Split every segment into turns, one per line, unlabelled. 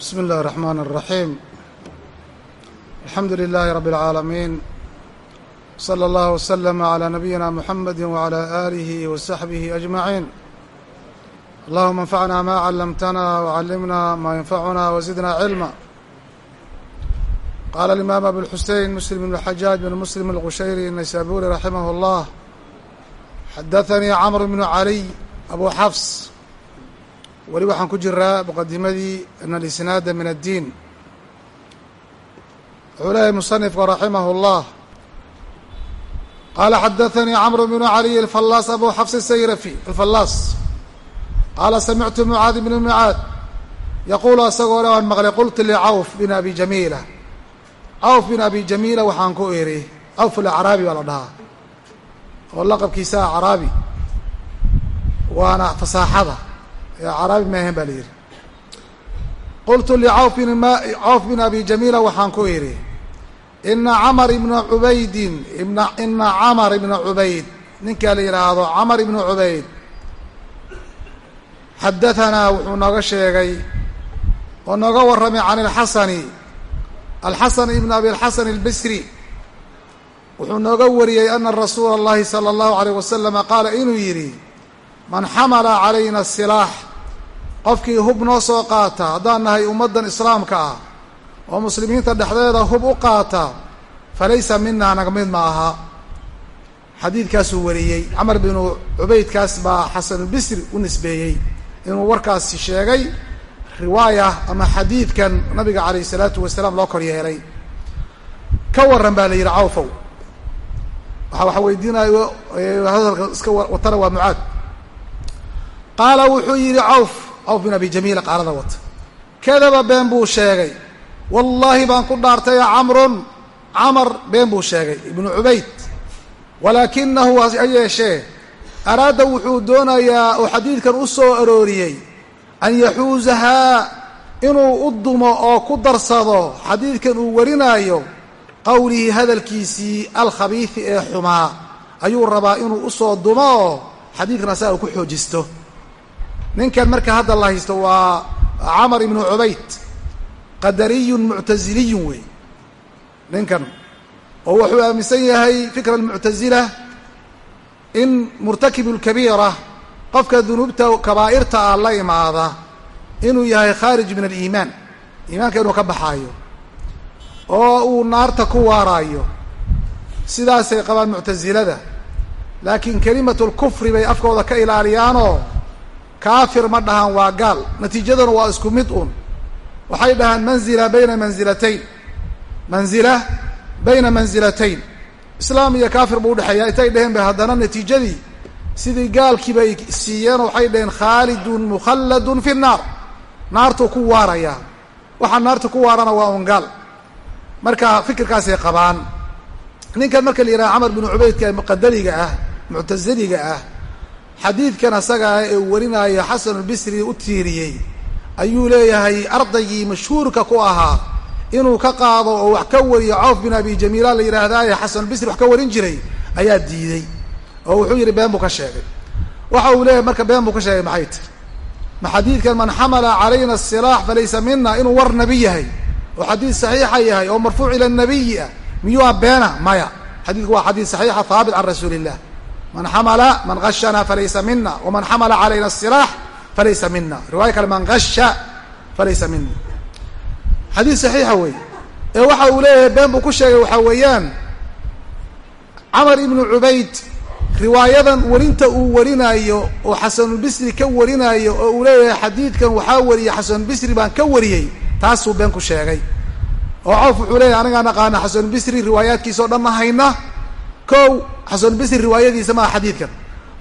بسم الله الرحمن الرحيم الحمد لله رب العالمين صلى الله وسلم على نبينا محمد وعلى آله وصحبه أجمعين اللهم انفعنا ما علمتنا وعلمنا ما ينفعنا وزدنا علما قال الإمام أبو الحسين مسلم بن الحجاج بن مسلم القشيري النيسابوري رحمه الله xadaثnii cmr bn عalي abu xafs weli waxaan ku jiraa muqadimadii an اlisnaada min الdiin wuxuu leeyahy musanifku raximah الlah qaala xadaثnii cmr bn عaliي الfalaas abu xafs الsayrafi alfalaas qaala samictu mucaad bn mucaad yaquulu asagoo le aan maqlay qultu licawf bin abi jamiila cawf bin abi jamiila waxaan ku iri cawf alacraabi baa la dhahaa oo laqabkiisa acraabi waana fasaaxada ee acraabi maahan baa la yidhi qultu licawf bin ma cawf bin abi jamiila waxaan ku idhi ina camar ibna cubaydin ibna ina camar ibna cubayd ninkaa la yidhaahdo camar ibna cubayd xadahanaa wuxuu nooga sheegay oo nooga warramay can alxasani alxasan ibn abi alxasan albasri wuxuu nooga wariyey ana rasuula اllahi salى اllahu عalيه wasalama qaala inuu yidhi man xamala calayna silaax qofkii hub noo soo qaata haddaan nahay ummaddan islaamka ah oo muslimiinta dhexdeeda hub u qaata falaysa minaa naga mid ma aha. Xadiidkaasuu wariyey camar binu cubaydkaas baa xasanulbisri u nisbeeyey inuu warkaasi sheegay riwaaya ama xadiidkan nabiga calayh الsalaatu wasalaam loo kor yeelay. Ka warran baa la yidhi cawfow. Waxa waxa weydiinayo hadalka iska watana waa mucaad qaala wuxuu yidhi cawf cawf bin abi jamiila qaalada wata kadaba been buu sheegay. Wallaahi baan ku dhaartay camrun. Camar been buu sheegay ibnu cubayd. Walaakinahu ha yeeshee araada wuxuu doonayaa oo xadiidkan u soo arooriyey an yaxuusahaa inuu u dumo oo ku darsado xadiidkan uu warinaayo qowlihi hadalkiisii alkhabiisi ee xumaa. Ayuu rabaa inuu u soo dumo oo xadiidkan asaga ku xoojisto ninkan marka hadda la haysto waa camar ibnu cubayd qadariyun muctasiliyun wey. Ninkan oo wuxuu aaminsan yahay fikra almuctasila in murtakibu lkabiira qofka dunuubta kabaa'irta ah la imaada inuu yahay khaarij min aliimaan iimaanka inuu ka baxaayo oo uu naarta ku waaraayo. Sidaasay qabaan muctasilada laakiin kelimatu lkufri bay afkooda ka ilaaliyaanoo kaafir ma dhahaan waa gaal. Natiijaduna waa isku mid un waxay dhahaan manzila bayna manzilatayn. Manzila bayna manzilatayn. Islaam iyo kaafir buu udhexeeyaa intay dheheen bay haddana natiijadii sidii gaalkii bay siiyeen waxay dhaheen khaalidun mukhalladun fi nnaar naartuu ku waarayaa waxaa naarta ku waarana waa un gaal. Marka fikirkaasay qabaan ninkan marka la yidhaha camar binu cubaydka muqadariga ah muctasiliga ah xadiidkan asaga ah ee uu warinaayo xasanulbisri u tiiriyey ayuu leeyahay ardaygii mashhuurka ku ahaa inuu ka qaado oo wax ka wariyo cawf bin abi jamiila la yidhaahdaaye xasanulbisri wax ka warin jiray ayaa diiday. Oo wuxuu yidhi been buu ka sheegay. Waxa uu leeyahay marka been buu ka sheegay maxay tiri ma xadiidkan man xamala calayna asilaax falaysa mina inuu war nabi yahay. Oo xadiid saxiixa yahay oo marfuuc ila nabiyi ah. Miyuu a beena? Maya. Xadiidku waa xadiid saxiixa haabit can rasuuli illah man xamala man gashana falaysa mina waman xamala calayna asilaax falaysa mina riwaaya kale man gasha falaysa mina xadiid saxiixa wey ee waxa uu leeyahay been buu ku sheegay waxaa weeyaan camar ibnu cubayd riwaayadan warinta uu warinaayo oo xasanulbisri ka warinaayo oo uu leeyahay xadiidkan waxaa wariyey xasanulbisri baan ka wariyey taasuu been ku sheegay. Oo cawf wuxuu leeyahay anigaa naqaana xasanulbisri riwaayaadkiisa o dhan ma hayna kow xasanulbisri riwaayadiisa maaha xadiidkan.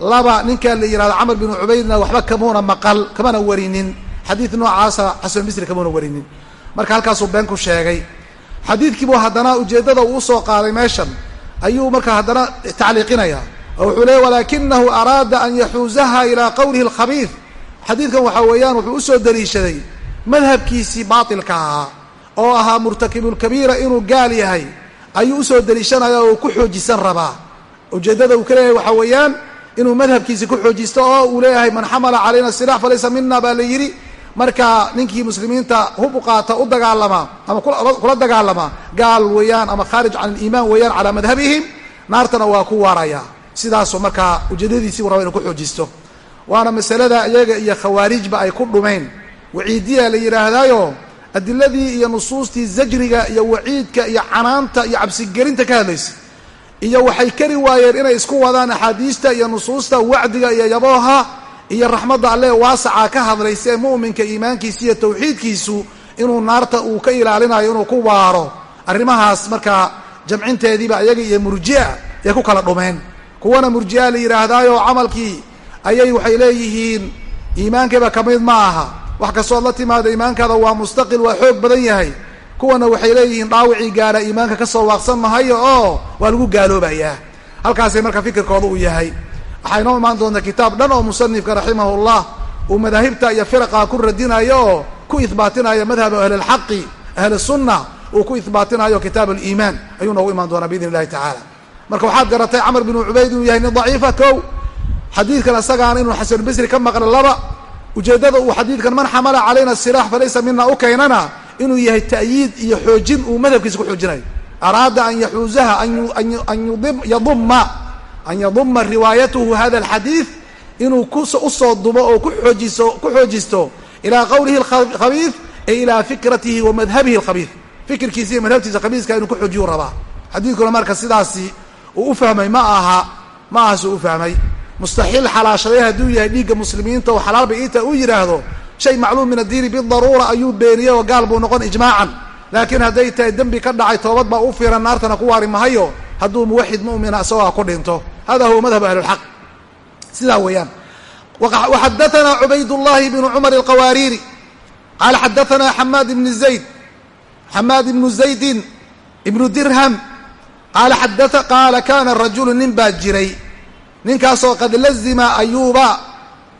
Laba ninkaa la yihahdo camar binu cubaydna waxba kamuuna maqal kamana warinin. Xadiid noocaasa xasanulbisri kamuuna warinin. Marka halkaasuu been ku sheegay xadiidkiibuu haddana ujeeddada uu u soo qaaday meeshan. Ayuu marka haddana tacliiqinaya. Oo wuxuu leeyay walakinahu araada an yaxuuzaha ilaa qowlihi alkhabiid xadiidkan waxaa weeyaan wuxuu u soo daliishaday madhabkiisii baatilka ahaa oo ahaa murtakibulkabiira inuu gaal yahay ayuu u soo deliishanaya oo ku xoojisan rabaa. Ujeeddada uu ka leeyahay waxaa weeyaan inuu madhabkiisi ku xoojisto oo uu leeyahay man xamala calayna silax falaysa mina baa la yidhi. Marka ninkii muslimiinta hub u u dagaalama ama kula dagaalama gaal weeyaan ama khaarij can aliimaan weeyaan calaa madhabihim naartana waa ku waaraya. Sidaasoo markaa ujeedadiisii raba inu ku xoojisto. Waana masalada iyaga iyo khawaarijba ay ku dhumeen waciidiya la yidhaahdaayo adiladii iyo nusuustii zajriga iyo waciidka iyo canaanta iyo cabsigelinta ka hadlaysa. Iyo waxay kari waayeen inay isku wadaan axaadiista iyo nusuusta wacdiga iyo yabooha iyo raxmadda alle waasaca ka hadlaysa ee mu'minka iimaankiisa iyo tawxiidkiisu inuu naarta uu ka ilaalinayo inuu ku waaro. Arrimahaas markaa jamcinteediiba iyaga iyo murjia yay ku kala dhumeen. Kuwana murjia la yidhaahdaayo camalkii ayay waxay leeyihiin iimaankiiba ka mid ma aha wax kastood la timaada iimaankaada waa mustaqil waa xoog badan yahay. Kuwana waxay leeyihiin dhaawicii gaara iimaanka ka soo waaqsan mahayo oo waa lagu gaaloobayaa. Halkaasay marka fikirkooda uu yahay. Waxaa imaan doonta kitaab dhan oo musanifka raximahullah uu madaahibta iyo firaqa ku radinayo oo ku ihbaatinayo madhab ahlilxaqi ahli sunna uu ku ihbaatinayo kitaab aliimaan ayuu noogu imaan doonaa biidn illahi tacaala. Marka waxaad garatay camar binu cubayd inuu yahay nin daciifa kow. Xadiidkan isagaana inuu xasanulbasri ka maqlo laba ujeeddada uu xadiidkan man xamala calayna siraax falaysa mina u keenana inuu yahay ta'yiid iyo xoojin uu madhabkiisa ku xoojinayo araada an yaxuuzaha an yaduma an yaduma riwaayatuhu hada alxadiid inuu u soo dumo oo kuoojiso ku xoojisto ilaa qowlihi alkhabiid e ilaa fikratihi wa madhabihi alkhabiid fikirkiisa iyo madhabtiisa khabiiska inuu ku xoojiyu rabaa xadiidkuna marka sidaasi uu u fahmay ma aha ma aha suu u fahmay mustaxiil xalaashaday hadduu yahay dhiigga muslimiinta oo xalaalba iita uu yidhaahdo shay macluum min addiini bidaruura ayuu beeniyey oo gaal buu noqon ijmaacan. Laakiin hadday tahay dembi ka dhacay toobad baa u fiiran naartana ku waari mahayo hadduu muwaxid mu'mina isagoo ku dhinto. Hada huwa madhab ahlilxaq sidaa weeyaan. Waxadaanaa cubaydullahi bnu cumar alqawaariiri. Qaala xadaanaa xamaad ibnu zayd. Xamaad ibnu zaydin ibnu dirham. Qaala kaana rajulu nin baa jiray ninkaasoo qad lazima ayuuba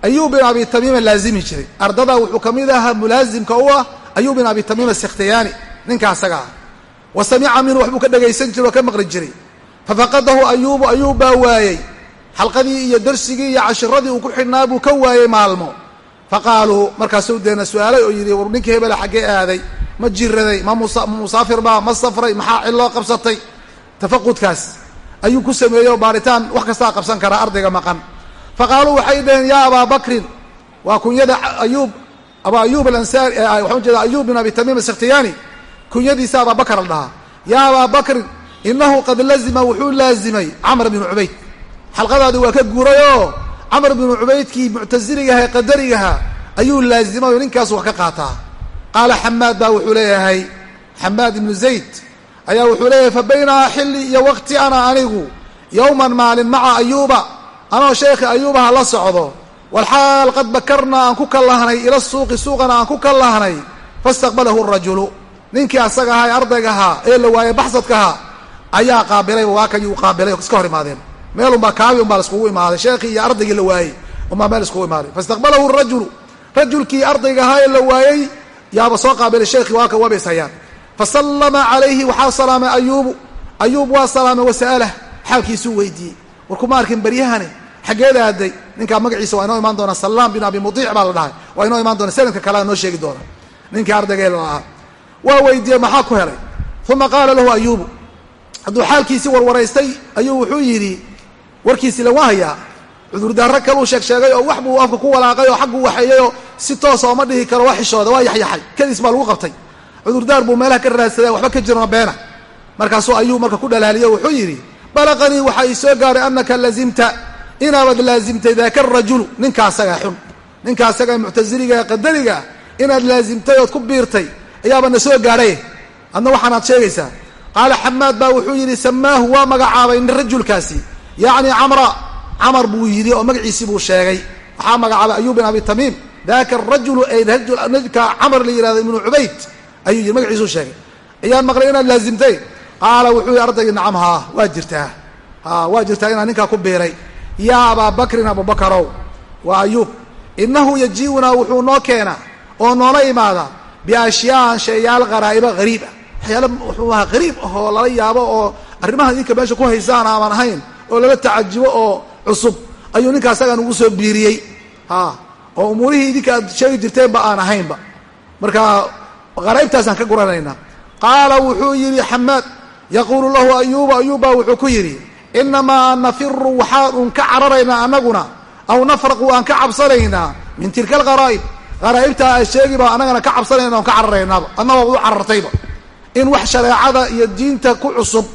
ayub bin abi tamiima laazimi jiray. Ardada wuxuu ka mid ahaa mulaasimka u ah ayub bin abi tamiima sikhtiyaani ninka asaga ah wa samica minhu waxbuu ka dhegaysan jiray oo ka maqli jiray. Fafaqadahu ayuubu ayuub baa waayey. Xalqadii iyo darsigii iyo cashiradii uu ku xidhnaa buu ka waayey maalmo. Faqaaluu markaasuu deena su'aalay oo yidhi war ninkii hebela xaggee aaday ma jiraday ma musaafir baa ma safray maxaa cilloo qabsatay? Tafaqudkaas ayuu ku sameeyey oo baaritaan wax kastaa qabsan karaa ardayga maqan. Faqaaluu waxay dhaheen yaa abaa bakrin waa kunyada ayuub abaa ayuub alansaari waxaan ujeeda ayuub bin abi tamiim asikhtiyaani kunyadiisa abaa bakr la dhahaa. Yaa abaa bakrin inahu qad lazima wuxuu laazimay camr binu cubayd. Xalqadaadi waa ka guuray oo camr binu cubaydkii muctasiligaha ee qadarigaha ayuu laazimay oo ninkaas wax ka qaataa. Qaala xamaad baa wuxuu leeyahay xamaad ibnu zayd ayaa wuxuu leeyahay fa baynaa xilli iyo waqti ana anigu yowman maalin maca ayuuba anoo sheekhi ayuubaha la socdo. Walxaal qad bakarnaa aan ku kallahnay ila suuqi suuqana aan ku kallahnay fastaqbalahu rajulu. Ninkii asaga ahaa ee ardaygahaa ee la waayey baxsadkaha ayaa qaabilay waakayuu qaabilay oo iska hor imaadeen. Meelunbaa kaabi unbaa laiskugu imaaday. Sheekhii iyo ardaygii la waayey unbaa meel iskugu imaaday. Fastaqbalahu rajulu. Rajulkii ardayga ahaa ee la waayey yaaba soo qaabilay sheekhii waaka waaba is hayaan fasallama calayhi waxaa salaamay ayuubu ayuub waa salaamay wasa'alah xaalkiisuu weydiiyey war kuma arkin baryahane xaggeeda aaday ninkaa magaciisa waa inoo imaan doona salaam bin abi mudiic baa la dhahay waa inoo imaan doona sanadka kalea noo sheegi doona ninkii ardayga la ahaa waa weydiiyey maxaa ku helay uma qaala lahu ayuubu hadduu xaalkiisii warwaraystay ayuu wuxuu yidhi warkiisi lawa hayaa cudurdaaro kaluu sheeg sheegay oo wax buu afka ku walaaqay oo xagguu waxeeyey oo si toosa ooma dhihi karo xishooda waa yaxyaxay kadiis baa lagu qabtay cudurdaar buu meelaha ka raadsaday waxba ka jirno beena. Markaasuu ayuu marka ku dhalaaliyo wuxuu yidhi balaqanii waxaa ii soo gaaray anaka lazimta inaabad laazimtay daaka rajulu ninka asagaa xun ninka asaga muctasiliga ee qadariga inaad laazimtay ood ku biirtay ayaaba na soo gaadhay adna waxaanaad sheegaysaa. Qaala xamaad baa wuxuu yidhi samaahu waa magacaabay rajulkaasi. Yacni camra camar buu yidhi oo magaciisii buu sheegay. Waxaa magacaabay ayub bin abi tamiim. Daka rajulu ay rajulka camar la yihahdo ibnu cubayd ayuu yidhi magaciisuu sheegay. Ayaan maqlay inaad laazimtay. Qaala wuxuu yidhi ardaygii nacam haa waa jirtaa. Ha waa jirtaa inaan ninkaa ku biiray yaa abaa bakrin abubakarow waa ayuub. Innahu yajiiunaa wuxuu noo keenaa oo noola imaada biashyaan shayaal qaraa'iba hariib ah. Waxyaala wuxuu ahaa hariib ahoo lala yaabo oo arrimaha idinka meesha ku haysaan aaman ahayn oo lala tacajibo oo cusub ayuu ninka asagaa nugu soo biiriyey. Ha oo umuurihii idinka aad sheegi jirteenba aan ahaynba. Marka qaraybtaasaan ka guranaynaa qaala wuxuu yidhi xamaad yaquulu lahu ayuuba ayuuba wuxuu ku yidhi inamaa nafiru waxaan ka cararaynaa annaguna aw nafraqu aan ka cabsanaynaa min tilka alqaraa'ib qaraa'ibtaa a sheegi baa annagana ka cabsanayna on ka cararaynaaba annagoo u carartayba in wax shareecada iyo diinta ku cusub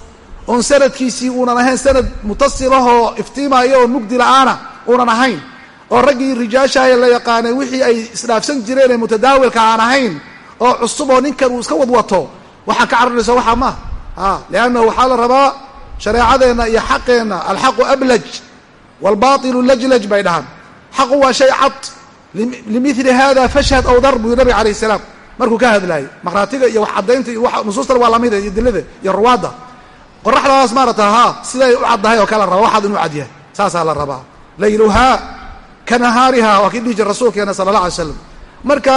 oon sanadkiisii uunan ahayn sanad mutasilahoo iftiimaya oo mugdi la'aana uunan ahayn oo raggii rijaashahay la yaqaanay wixii ay isdhaafsan jireen ee mutadaawilka aan ahayn oo cusub oo ninkan uu iska wadwato. Waxaan ka cararayso waxaa maaha a liannahu waxaa la rabaa shareecadeenna iyo xaqeenna alxaqu ablaj waalbaatilu lajlaj bay dhahaan. Xaqu waa shay cad. Limili hada fashhad ow dar buu nabiga alayh salaam markuu ka hadlaayay maqhraatiga iyo wax caddaynta iyo nusuustana waa lamida iyo dilada iyo ruwaadda. Qoraxdaas maarata haa siday u caddahay oo kale la rabaa waxaad inuu cadyahay saasaa la rabaa. Layluhaa ka nahaariha waa kii dhihi jir rasuulkeena sala allah alay slam marka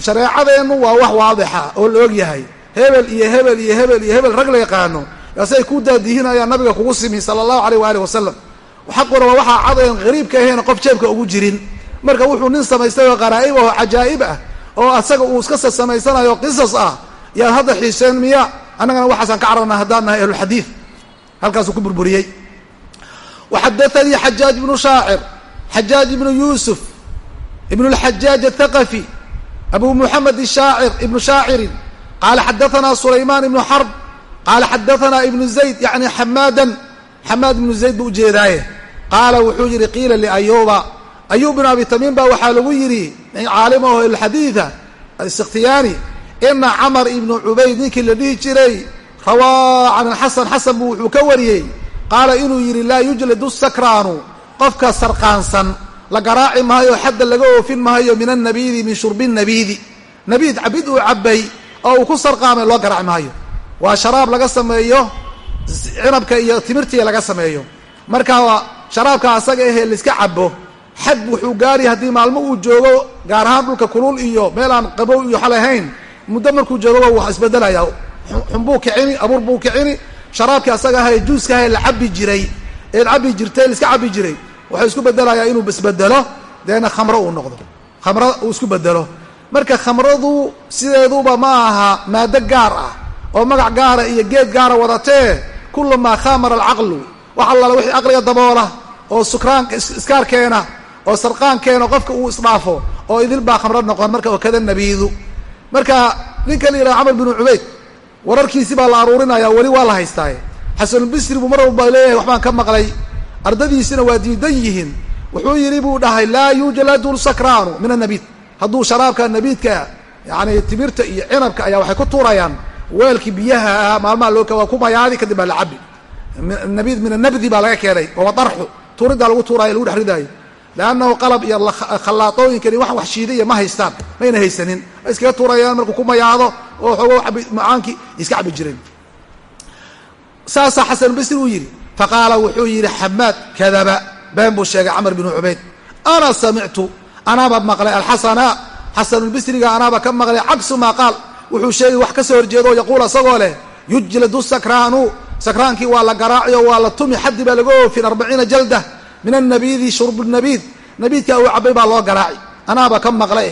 shareecadeennu waa wax waadixa oo la og yahay hebel iyo hebel iyo hebel iyo hebel rag la yaqaano. Yaasay ku daadihinayaan nabiga kugu simi sala allahu aleyh waaalih wasalam xaquna waa waxaa cadayn hariibka ahayn qof jeebka ugu jirin. Marka wuxuu nin samaystay oo qaraa'ib oo cajaa'ib ah oo asaga uu iska samaysanayo qisas ah. Yaad hadda xiiseen miya annagana waxaasaan ka cararna haddaan nahay ahlulxadiid halkaasuu ku burburiyey. Waxadaanii xajaaj ibnu shaacir xajaaj ibnu yuusuf ibnu lxajaaj athaqafi abu shaacir ibnu shaacirin qaala xadaanaa sulaymaan ibnu xarb qaala xadaanaa ibnu zayd yani xamaadan xamaad ibnu zayd buu ujeedaaye qaala wuxuu yidhi qiila liayuuba ayuub bin abi tamiim baa waxaa lagu yidhi caalima oo ilxadiida istikhtiyaani ina camar ibnu cubayd ninkii la dhihi jiray rawaa can xasan xasan buu wuxuu ka wariyey. Qaala inuu yidhi laa yujladu sakraanu qofka sarqaansan la garaaci maayo xadda laga oofin maayo min annabiidi min shurbi nabiidi. Nabiid cabid uu cabbay oo uu ku sarqaamay loo garaaci maayo. Waa sharaab laga sameeyo cinabka iyo timirtiga laga sameeyo. Marka sharaabka asaga ahee laiska cabo xad wuxuu gaari haddii maalmo uu joogo gaar ahaan dhulka kulul iyo meel aan qabow iyo xalahayn muddo markuu joogoba wax isbedelaya. Xunbuu kicini abuur buu kicini sharaabkii asaga ahae juuska ahae la cabi jiray. Eed cabi jirtay laiska cabi jiray waxuu isku bedelayaa inuu isbedelo deena khamro uu noqdo. Khamro uu isku bedelo. Marka khamradu sideeduba ma aha maado gaar ah oo magac gaara iyo geed gaara wadatee kullu maa khamara alcaqlu. Wax allala wixii aqliga daboola oo sukraan iskaarkeena oo sarqaankeena qofka uu isdhaafo oo idil baa khamro noqon marka oo kada nabiidu. Marka ninka la yidhaha camar binu cubayd wararkiisi baa la aruurinaya weli waa la haystaaye. Xasanulbisri buu mar walba leeyahay waxbaan ka maqlay ardadiisina waa diidan yihiin. Wuxuu yidhi buu dhahay laa yujladu sakraanu min annabiid hadduu sharaabka nabiidka yani timirta iyo cinabka ayaa waxay ku tuurayaan weelkii biyaha ahaa maalmaha loo waa ku mayaadi kadib baa la cabi nabiid min annabdi baa laga keenay oo darxu. Tuuriddaa lagu tuuraayo lagu dhex ridaayo. Leannahu qalab iyo khallaaqooyinkani wax wax shiida iyo ma haystaan mayna haysanin. Way iskaga tuurayaan markuu ku mayaado oo xoogo macaankii iska cabi jireen saasaa xasanulbasri uu yidhi faqaala wuxuu yidhi xamaad kadaba been buu sheegay camar binu cubayd ana samictu anaaba maqlay alxasana xasanulbisriga anaaba ka maqlay cagsu maa qaal wuxuu sheegay wax ka soo horjeedo yaquul asagoo leh yujladu sakraanu sakraankii waa la garaaci oo waa la tumi xaddi baa laga oofin arbaciina jalda min annabiidi shurbu nabiid nabiidka uu cabay baa loo garaaci anaaba ka maqlay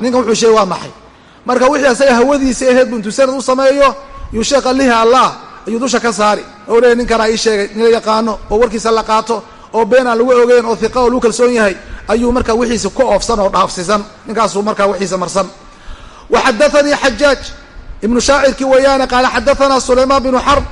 ninkan wuxuu sheegay waa maxay marka wixii asaga hawadiisa aheyd bu intuu sanad u sameeyo yuu sheekh alihi allah ayuu dusha ka saari oo leeya ninkanaa ii sheegay nila yaqaano oo warkiisa la qaato oo been aan lagu ogeyn oo hiqa oo lagu kalsoon yahay ayuu markaa wixiisa ku oofsan oo dhaafsisan. Ninkaasuu markaa wixiisa marsan. Wa xajaaj ibnu shaacirkii weeyaane qaala xadaanaa sulaymaan binu xarb.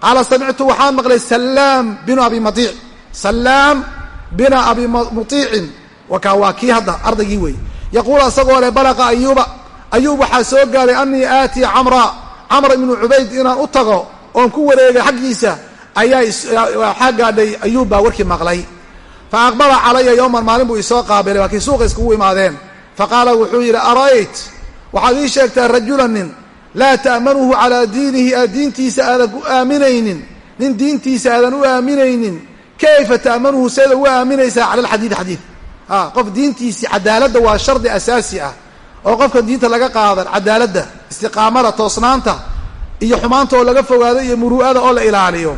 Qaala samictu waxaan maqlay salaam binu abi maiic salaam bina abi muiicin wakaa waa kii hadda ardaygii wey yaquul asagoo leh balaqa ayuuba. Ayuub waxaa soo gaaray anii aatii camra. Camr ibnu cubayd inaan u tago oon ku wareegay xaggiisa ayaa gaadhay ayuub baa warkii maqlay. Fa aqbala calaya yowman maalin buu isoo qaabilay waa kii suuqa iskugu imaadeen. Fa qaala wuxuu yidhi ara'ayt waxaad ii sheegtaa rajula nin. Laa ta'manuhu calaa diinihi aad diintiisa aadan u aaminaynin. Nin diintiisa aadan u aaminaynin. Kayfa ta'manuhu seeda uga aaminaysaa cala alxadiidi xadiid. A qof diintiisii cadaaladda waa shardi asaasi ah. Oo qofka diinta laga qaadan cadaaladda istiqaamada toosnaanta iyo xumaanta oo laga fogaado iyo muru'ada oo la ilaaliyo.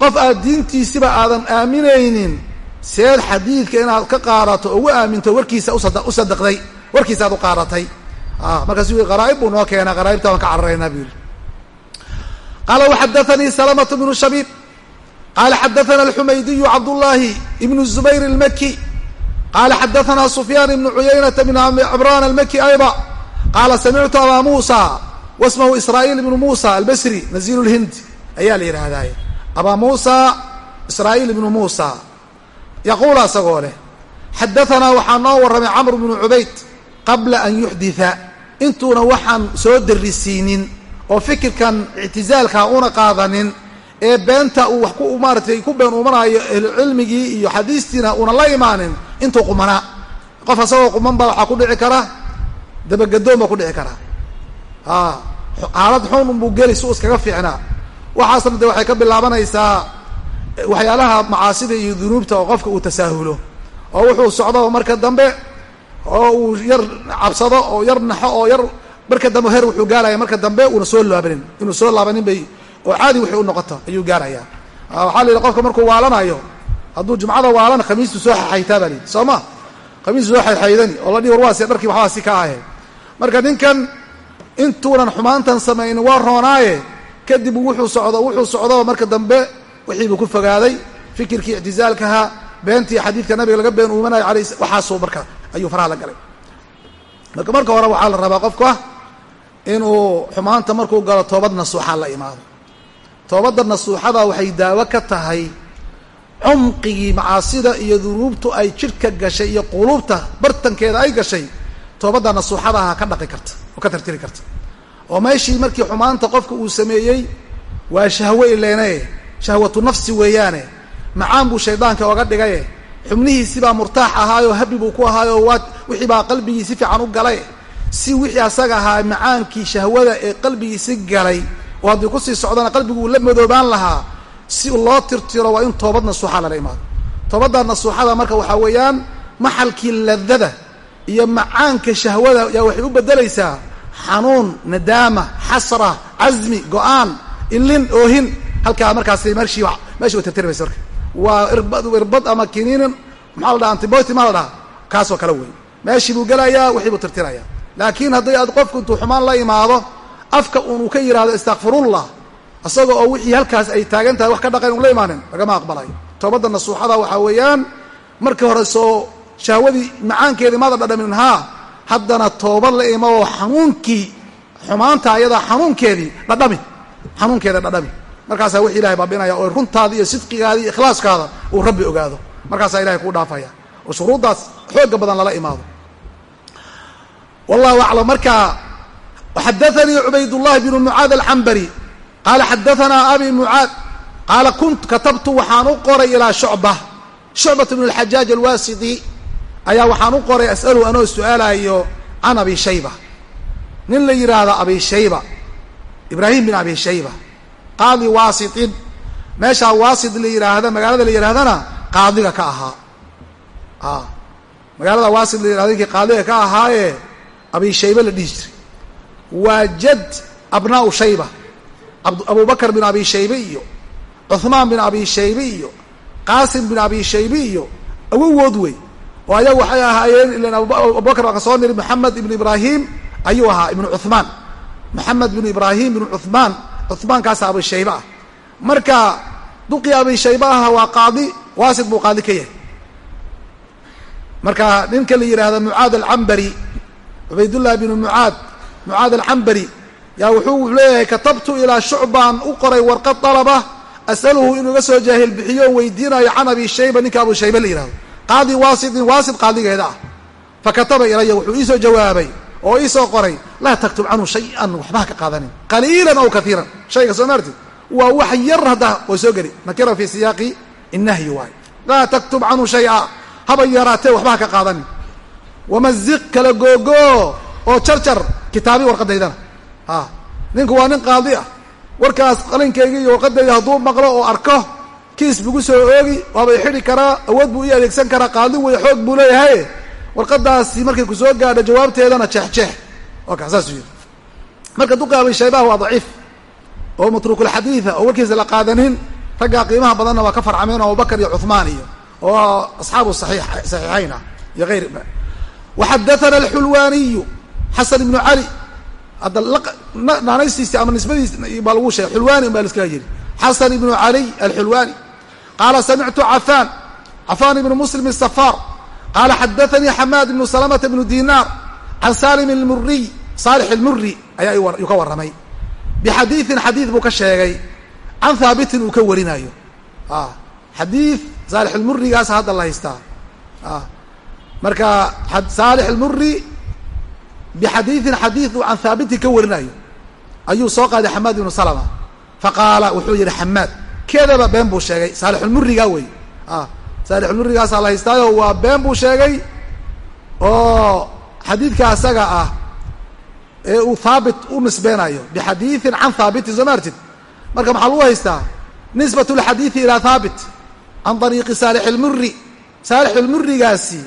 Qof aad diintiisiba aadan aaminaynin seed xadiidka inaad ka qaadato ugu aaminto warkiisa u sadaqday warkiisa aad u qaadatay. Markaasu yii qaraaib buu noo keena qaraaibta waan ka cararaynaa buu yihi qaala waxadaanii salamatu bnu shabiib. Qaala xadaana alxumaydiyu cabdullaahi ibnu zubayr almaki qaala xadaana sufyaan ibnu cuyaynata bn cimraan almaki ayda qaala samictu abaa muusa wasmahu israa'iil ibnu muusa albasri nazilu lhind ayaa la yidhaahdaay abaa muusa israa'iil ibnu muusa yaquul asagoo leh xadaanaa waxaa noo warramay camr bnu cubayd qabla an yuxditha intuuna waxaan soo darisiinin oo fikirkan ictizaalkaa una qaadanin ee beenta uu wax ku maaratay ku been umanaayo ahlucilmigii iyo xadiistiina una la imaanin intuu qumanaa qof asagoo quman baa waxaa ku dhici kara dabagedoon baa ku dhici a xaalad xun unbuu geli si iskaga fiicnaa. Waxaasna de waxay ka bilaabanaysaa waxyaalaha macaasida iyo dunuubta oo qofka uu tasaahulo. Oo wuxuu socdo marka dambe oo uu yar cabsado oo yar naxo oo yar marka dambe her wuxuu gaaraya marka dambe uuna soo laabanin inuu soo laabanin bay oo caadi wixii u noqoto ayuu gaaraya waxaa la yidhi qofka markuu waalanayo hadduu jumcada waalan khamiistu soo xaxaytaa baa layidhi soo ma? Khamiistu soo xayxaydani oo la dhihi warwaasi dharkii waxbaasi ka ahe marka ninkan intuunan xumaantan samaynin waa roonaaye kadib wuxuu socdo wuxuu socdo marka dambe wixii buu ku fogaaday fikirkii ictizaalkaha beentii xadiidka nabiga laga been uumanayo alay waxaasuu marka ayuu faraha la galay. Marka marka hore waxaa la rabaa qofka inuu xumaanta markuu galo toobad nasuuxa la imaado. Toobadda nasuuxada waxay daawo ka tahay cumqigii macaasida iyo dunuubtu ay jidhka gashay iyo quluubta bartankeeda ay gashay toobadda nasuuxadaha ka dhaqi karta ka tartiri karta. oo meeshii markii xumaanta qofka uu sameeyey waa shahwe ileene shahwatu nafsi weeyaane. Macaan buu shaydaanka oga dhigaye. Xubnihiisi baa murtaax ahaayo habi buu ku ahaayo waa wixii baa qalbigii si fiican u galay. Si wixii asaga ahaa macaankii shahwada ee qalbigiisi galay oo haddii ku sii socdana qalbigu uu la madoobaan lahaa si loo tirtiro waa in toobad nasuuxa lala imaado. Toobadda nasuuxada marka waxaa weeyaan maxalkii ladada iyo macaanka shahwada yaa waxay u bedelaysaa xanuun nadaama xasra casmi go'aan ilin oohin. Halkaa markaas meeshii meshi way tirtirmaysa marka. Waa irbad irbad ama kiniinin maxaa la dhaha antiboti maa la dhaha kaasoo kale wey meeshii buu gelayaa wixii buu tirtirayaa laakiin hadday aad qofku intuu xumaan la imaado afka unuu ka yidhahdo istakfirullah isaga oo wixii halkaas ay taagan tahay wax ka dhaqan un la imaanin lagama aqbalayo. Toobadda nasuuxada waxaa weeyaan markii hore soo shahwadii macaankeedii maada dhadhamin haa haddana toobad la ima oo xanuunkii xumaanta ayadaa xanuunkeedii dhadhami xanuunkeeda dhadhami markaasaa wixii ilahay baabinaya oo runtaada iyo sidqigaada iyo ikhlaaskaada uu rabbi ogaado. Markaasaa ilahay kuu dhaafaya. Oo shuruuddaas xooga badan lala imaado. Wallahu aclam marka xadaanii cubaydullahi bnu mucaad alcambari qaala xadaanaa abi mucaad qaala kunt katabtu waxaan u qoray ilaa shucba shucbat bnu alxajaaj alwaasidi ayaa waxaan u qoray as'aluhu anoo su'aalayo can abi shayba. Nin la yidhaahdo abi shayba ibraahim bin abi shayba. Qaadi waasitin. Meeshaa waasit la yidhaahda magaalada la yidhahdana qaadiga ka ahaa. A magaalada waasit la yidhahda ninkii qaadiga ka ahaaye abi shayba la dhihi jiray. Waa jad abnaau shayba abu bakr bin abi shaybe iyo cuhmaan bin abi shaybe iyo qaasim bin abi shaybe iyo awowood wey oo ayagu waxay ahaayeen ilan abubakr baan ka soo niri maxamed ibnu ibraahim ayuu ahaa ibnu cuhmaan maxamed binu ibraahim binu cuhmaan cuhmaankaasa abi shaybe ah. Marka duqii abi shaybe aha waa qaadi waasit buu qaadi ka yahay. Marka ninka la yidhaahda mucaad alcambari cubaydullah binu mucaad mucaad alcambari yaa wuxuu leeyahay katabtu ilaa shucbaan u qoray warqad dalaba as'aluhu inuu iga soo jaahil bixiyo weydiinayo can abi shayba ninka abu shaybe la yidhahdo qaadi waasitin waasit qaadigeeda ah. Fa kataba ilaya wuxuu iisoo jawaabay oo iisoo qoray laa taktub canhu shay-an waxbaha ka qaadanin. Qaliilan aw kaiiran shayga soo maartid? Waa wax yar hadda way soo geli. Nakira fii siyaaqi innahyi waay. Laa taktub canhu shay-a haba yaraatee waxbaha ka qaadanin. Wamaziq kala googoo oo jarjar kitaabi warqadaydana a ninku waa nin qaadi ah. Warkaas qalinkayga warqadayda hadduu maqlo oo arko kiis bugu soo oogi waabay xidhi karaa awood buu ii adeegsan karaa qaadi wey xoog buu leeyahay. Warqadaasi markay ku soo jawaabteedana jeexjeex waa kaa saasuu yidhi. Marka duqa abi shaybaha waa daciif. Oo matruukulxadiida oo warkiisa la qaadanin raggaa qiimaha badanna waa ka farcameen oo abubakar iyo cuhmaan iyo oo asxaabu saxiixayn ah iyo ayr waxadaana alxulwaaniyu xasan ibnu cali hadda naanaystiisi ama nisbadiis baa lagu sheegay. Xulwaani baa laskaga yiri xasan ibnu caliy alxulwaani qaala samictu cafaan cafaan ibnu muslim safaar qaala xadaanii xamaad ibnu salamata ibnu dinaar can salim muriy saalix almuri ayaa yuu ka warramay bixadiidin xadiid buu ka sheegay can haabitin uu ka warinayo xadiid saalix almurigaas hadda la haystaa marka saalix almuri bixadiidin xadiid uu can haabitin ka warinayo ayuu soo qaaday xamaad ibnu salama faqaala wuxuu yihi xamaad kedaba been buu sheegay. Saalixulmurigaa wey saalixulmurigaasaa la haystaayo waa been buu sheegay oo xadiidka asaga ah ee uu haabit u nisbeynayo bixadiidin can haabitin soo ma artid marka maxaa lagu haystaa? Nisbat lxadiidi ilaa haabit can ariiqi saalix ilmuri saalix ilmurigaasi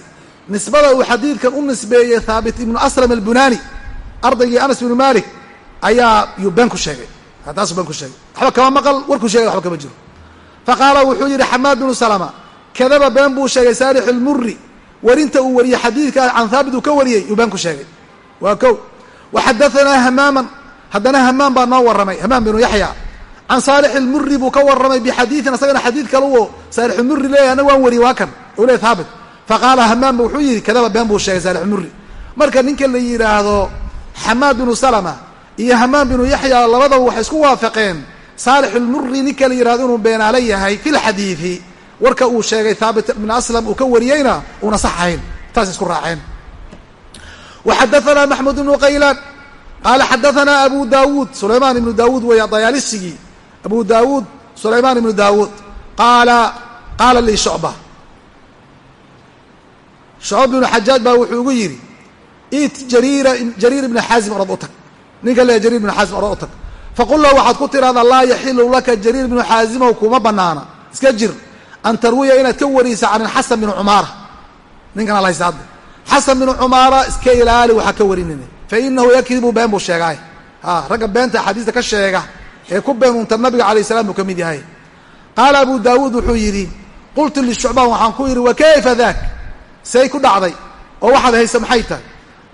nisbada uu xadiidkan u nisbeeyey haabit ibnu aslam albunani ardaygii anas ibnu malik ayaa yuu been ku sheegay taasuu been ku sheegay. Waxba kama maqal warkuu sheegay waxba kama jiro. Faqaala wuxuu yidhi xamaad binu salama kadaba been buu sheegay saalix ilmuri werinta uu wariyey xadiidka can haabit uu ka wariyey yuu been ku sheegay. Waa ko waxadaanaa hamaaman. Haddana hamaam baa noo warramay hamaam binu yaxya. Can saalix ilmuri buu ka warramay bixadiidin asagana xadiid kale u saalixulmuri leeyahy annaga waan wariyey waa kan. U le haabit faqaala hamaamba wuxuu yidhi kadaba been buu sheegay saalixulmuri marka ninka la yidhaahdo xamaad binu salama iyo hamaam binu yaxya labadaba waxay isku waafaqeen. Saalixulmuri ninka la yidhahdo inuu beenaala yahay fi lxadiidi warka uu sheegay haabit ibn aslam uu ka wariyeyna uuna sax ahayn. Taas isku raaceen. Waxadaanaa maxmud ibnu qaylaan. Qaala xadaanaa abu daawuud sulaymaan ibnu daawuud weeya dayaalisigii abu daawuud sulaymaan ibnu daawuud. Qaala qaala lii shucba. Shucb ibnu xajaaj baa wuxuu ugu yidhi it jariira jariir ibna xaazim orad u tag ninka le jariir ibnu xaazim orad u tag. Faqul lahu waxaad ku tiraahdaa laa yaxilu laka jariir ibnu xaazimow kuma banaana iska jir. An tarwiya inaad ka wariysa can xasan binu cumaara. Ninkan alhaysa hadda xasan binu cumaara iska ilaali waxaa ka warinina fa yakdibu been buu sheegaay a ragga beenta axaadiista ka sheega ee ku beenunta nabiga alayh salam buu ka mid yahay. Qaala abu daawuud wuxuu yidhi qultu lishucbaan waxaan ku yidhi wa kayfa daak say ku dhacday oo waxaad haysa maxay tahay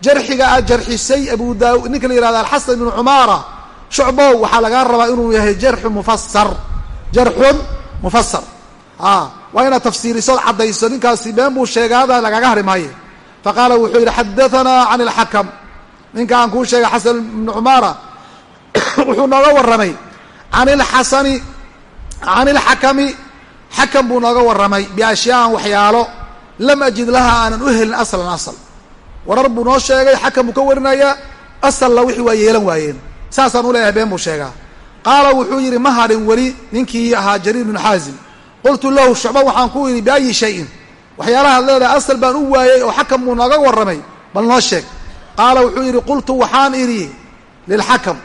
jarxiga aad jarxisay abu daawud ninka la yihahda alxasan binu cumaara shucbow waxaa lagaa rabaa inuu yahay jarxu mufasar jarxun mufasar waa inaad tafsiirisood caddayso ninkaasi been buu sheegaada lagaga hari maaye faqaala wuxuu yidhi xadaanaa can ilxakam ninka aan kuu sheegay xasan ibnu cumaara wuxuu nooga warramay can ilxasani can ilxakami xakam buu nooga warramay biashyaan waxyaalo lam ajid laha aanan u helin aslan asal warar buu noo sheegay xakam buu ka warinayaa asalna wixii waa yeelan waayeen. Saasaan u leeyahay been buu sheegaa. Qaala wuxuu yidhi ma hadhin weli ninkii ahaa jariir bnu xaasim. Qultu lahu shucba waxaan ku yidhi biayi shayin. Waxyaalahaad leedahay asal baan u waayey oo xakam buu nooga warramay bal noo sheeg. Qaala wuxuu yidhi qultu waxaan idhi lilxakam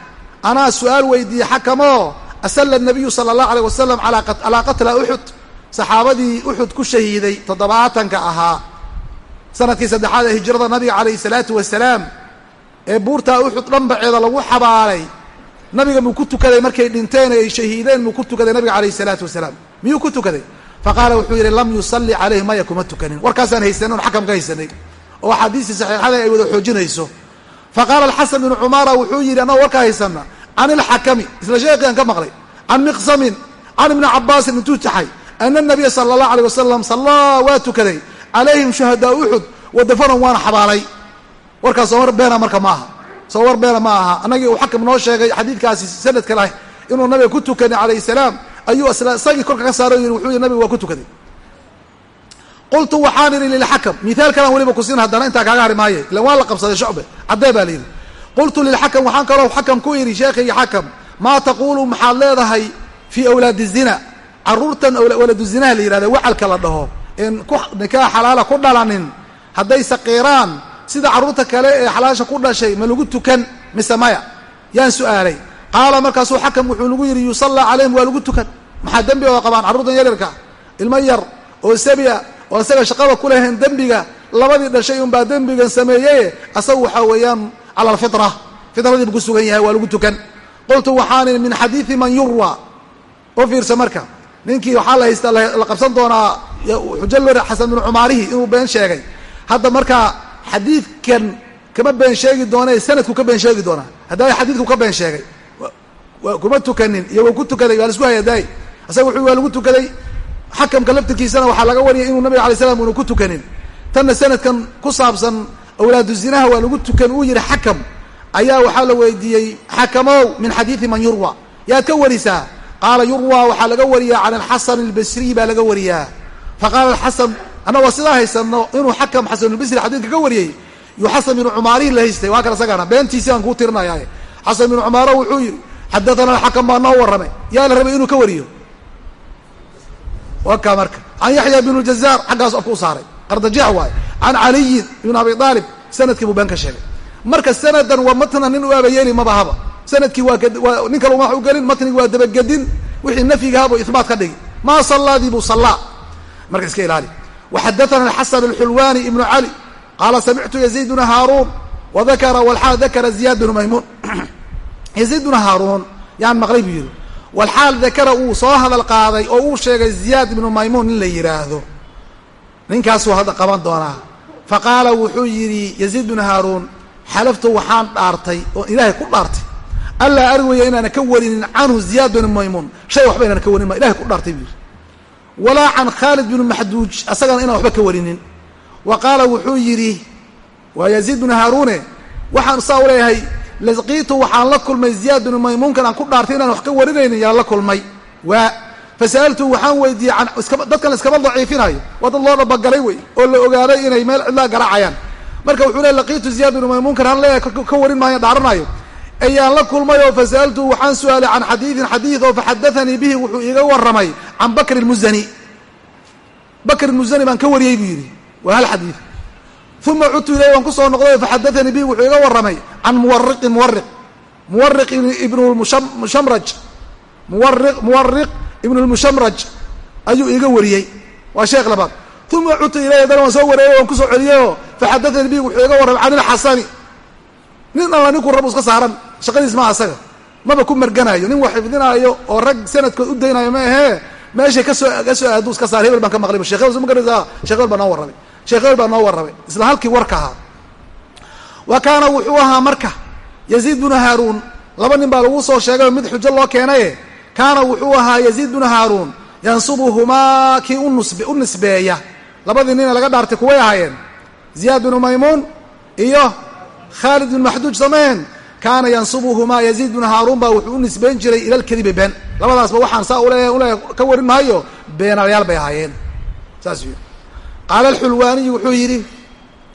anaa su'aal weydiiyey xakamoo asalla nabiyu sala allahu aleyh wasalam calaa qatla uxud saxaabadii uxud ku shahiiday toddobaatanka ahaa sannadkii saddexaad ee hijrada nabiga calayhi salaatu wasalaam ee buurtaa uxud dhambaceeda lagu xabaalay nabiga muu ku tukaday markay dhinteen ay shahiideen muu ku tukaday nabiga calayhi salaatu wasalaam. Miyuu ku tukaday? Faqaala wuxuu yidhi lam yusalli calayhi maya kuma tukanin. Warkaasaan haysanin on xakam ka haysanay oo axaadiistii saxiixada ay wada xoojinayso. Faqaala alxasan binu cumaara wuxuu yidhi annagoo warkaa haysana can ilxakami isla sheekian ka maqlay. Can miqsamin can ibni cabaasin intuu taxay ana nabiya sala allahu aleyh wasalam sallaa waa tukaday calayhim shuhadaa uxud wadafanan waana xabaalay. Warkaas war beena marka ma aha. Soo war beena ma aha. Annagii uu xakam noo sheegay xadiidkaasi sanadka lah inuu nabiga ku tukaday calayhi salaam ayuu isagii korka ka saaro yidhi wuxuu yidhi nabiga waa ku tukaday qultu waxaan idhi lilxakam mihaal kalaan weliba kusin haddana intaa kaaga hari maaye ilan waa la qabsaday shucbe. Caddee baa la yidhi. Qultu lilxakam waxaan kaloo xakam ku idhi sheekhayga xakam maa taquulu maxaad leedahay fii awlaadi zina een ku nikaax xalaala ku dhalanin. Hadday saqiiraan sida carruurta kale ee xalaasha ku dhashay ma lagu tukan mise maya? Yaan su'aalay. Qaala markaasuu xakam wuxuu nagu yidhi yusallaa calayhim waa lagu tukan. Maxaa dembi oo qabaan? Carruurtan yaryarka ilmo yar oo sabiya oo isaga shaqada ku lahayn dembiga labadii dhashay unbaa dembigan sameeyeye asagu waxaa weeyaan cala alfitra fitradiibu ku sugan yahay waa lagu tukan. Qultu waxaan min xadiidi man yurwa. U fiirsa marka ninkii waxaa la haystaa la qabsan doonaa xujo xasan binu cumaarihi inuu been sheegay. Hadda markaa xadiidkan kama been sheegi doona sanadku ka been sheegi doonaa. Haddaba xadiidku ka been sheegay. Kuma tukanin iyo wa ku tukaday waa la isku hayadaay asaga wuxuu waa lagu tukaday. Xakamka laftirkiisana waxaa laga wariyay inuu nabiga alay slam una ku tukanin. Tanna sanadkan ku saabsan awlaadu zinaha waa lagu tukan uu yihi xakam. Ayaa waxaa la weydiiyey xakamow min xadiidi man yurwa. Yaad ka warisaa qaala yurwa waxaa laga wariyaa can alxasan albasriy baa laga wariyaa. Faqaala alxasan annagoo sidaa haysano inuu xakam xasanulbasri xadiidka ka wariyey yuu xasan binu cumaarihi la haystay. Waa kan isagana beentiisii aan kuu tirinaya xasan binu cumaaro wuxuu yihi xadathana alxakam baa noo warramay. Yaa la rabay inuu ka wariyo? Waka marka. Can yaxya bn jazaar xaggaasu afka u saaray. Qardajeex waaye can caliyin ibn abi aalib sannadkii buu been ka sheegay. Marka sanadan waa matna nin u aabayeeli mabahaba sannadkii waa nin kale uma u gelin matnigi waa dabagedin wixii nafyigahabu ihbaat ka dhigi maa salaadii buu sallaa. Marka iska ilaali. Waxadathana xasan alxulwani ibnu cali qaala samictu yaziid bna haaruun wadakara walxaal dakara ziyaad bnu maymuun. Yaziid bna haaruun yaan maqlay buu yihi walxaal dakara uu soo hadal qaaday oo uu sheegay ziyaad ibnu maymuun nin la yidhaahdo ninkaasuu hadda qaban doonaa. Fa qaala wuxuu yidhi yaziid bnu haaruun xalaftu waxaan allaa arwaya inaana ka warinin canhu ziyaad bnu maymuun shay waxba inaan ka warin ma ilahay ku dhaartay buu yidhi walaa can khaalid bnu maxduuj asagana inaan waxba ka warinin. Wa qaala wuxuu yidhi waa yaziid bnu haaruune waxaan saa u leeyahay laqiitu waxaan la kulmay ziyaad binu maymuunkan aan ku dhaartay inaan wax ka warinaynin yaan la kulmay. Waa fasa'altu waxaan weydiiyey an dadkan iskama daciifinayo. Waa dad loo dhabagalay wey oo la ogaaday inay meel cidlaa garaacayaan. Marka wuxuu le laqiitu ziyaad binu maymuunkan han leeyahay ka warin maayo dhaaranayo ayaan la kulmay oo fasa'altu waxaan su'aalay can xadiidin xadiid oo faxadathanii bihi wuxuu iiga warramay can bakri muzani bakr muzani baan ka wariyey buu yidhi waa hal xadiid. Uma cudtu ilayh waan ku soo noqday faxadathanii bihi wuxuu iga warramay can muwariqin muwariq muwariq ibnu mushamraj. Muwariq muwariq ibnu lmushamraj ayuu iiga wariyey. Waa sheekh labaad. Uma cudtu ilayh haddana waan soo wareeyey waan ku soo celiyeyoo faxadathanii bihi wuxuu iga warramay can ilxasani nin alla ninkuu rabu iska saaran shaqadiis maa asaga. Maba ku marganayo nin wax xifdinaayo oo rag sanadkood u daynayo ma ahee. Meeshay ka soo ka soo aaduu iska saar hebel baan ka maqlay shekh hebel ma garanaysaa? Shekh hebel baa noo warramay sheekh hebel baa noo warramay isla halkii warka ahaa. Wa kaana wuxuu ahaa marka yaziid bnu haaruun. Laba nin baa lagu soo sheegay mid xujo loo keenaye kaana wuxuu ahaa yaziid bnu haaruun. Yansubuhumaa kii u nisbeeya. Labadii nina laga dhaartay kuway ahaayeen. Ziyaad bnu maymuun iyo khaalid bin maxduuj sameen kaana yansubuhumaa yaziid bnu haaruun baa wuxuu u nisbayn jiray ila lkadibi been labadaasba waxaan saa ule ule ka warin maayo beenayaal bay ahaayeen. Saas uu qaala alxulwaaniyu wuxuu yidhi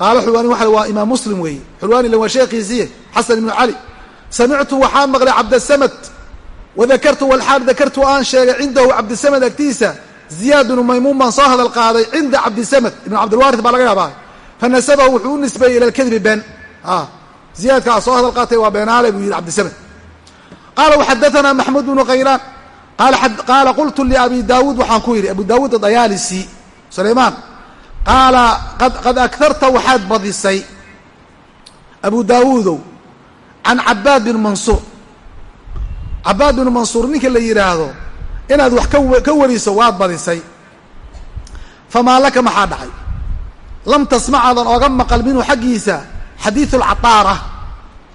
qaala xulwaani waa waa imaam muslim weeye. Xulwaani la waa sheekhiisiiye xasan ibnu cali samictu waxaan maqlay cabdasamad wadakartu walxaal dakartu aan sheegay cindahu cabdisamad agtiisa. Ziyaad bnu maymuun baan soo hadal qaaday cinda cabdisamad. Ibnu cabdilwaari baa laga yaabaa. Fanasabahu wuxuu u nisbeeyey ila been ziyaadkaa soo hadal qaatay waa beenaale buu yidhi cabdisamad qaala waxadathana maxmuud bnu khaylaan qaala qultu liabi daawuud waxaan ku yidhi abu daawuud adayaalisi sulaymaan. Qaala qad akarta waxaad badisay abu daawuudow can cabaad bin mansuur. Cabaad bin mansuur ninka la yidhaahdo inaad wax ka wariso waad badisay. Famaa laka maxaa dhacay? Lam tasmacaadan ooga maqal minhu xaggiisa xadiidu alcadaara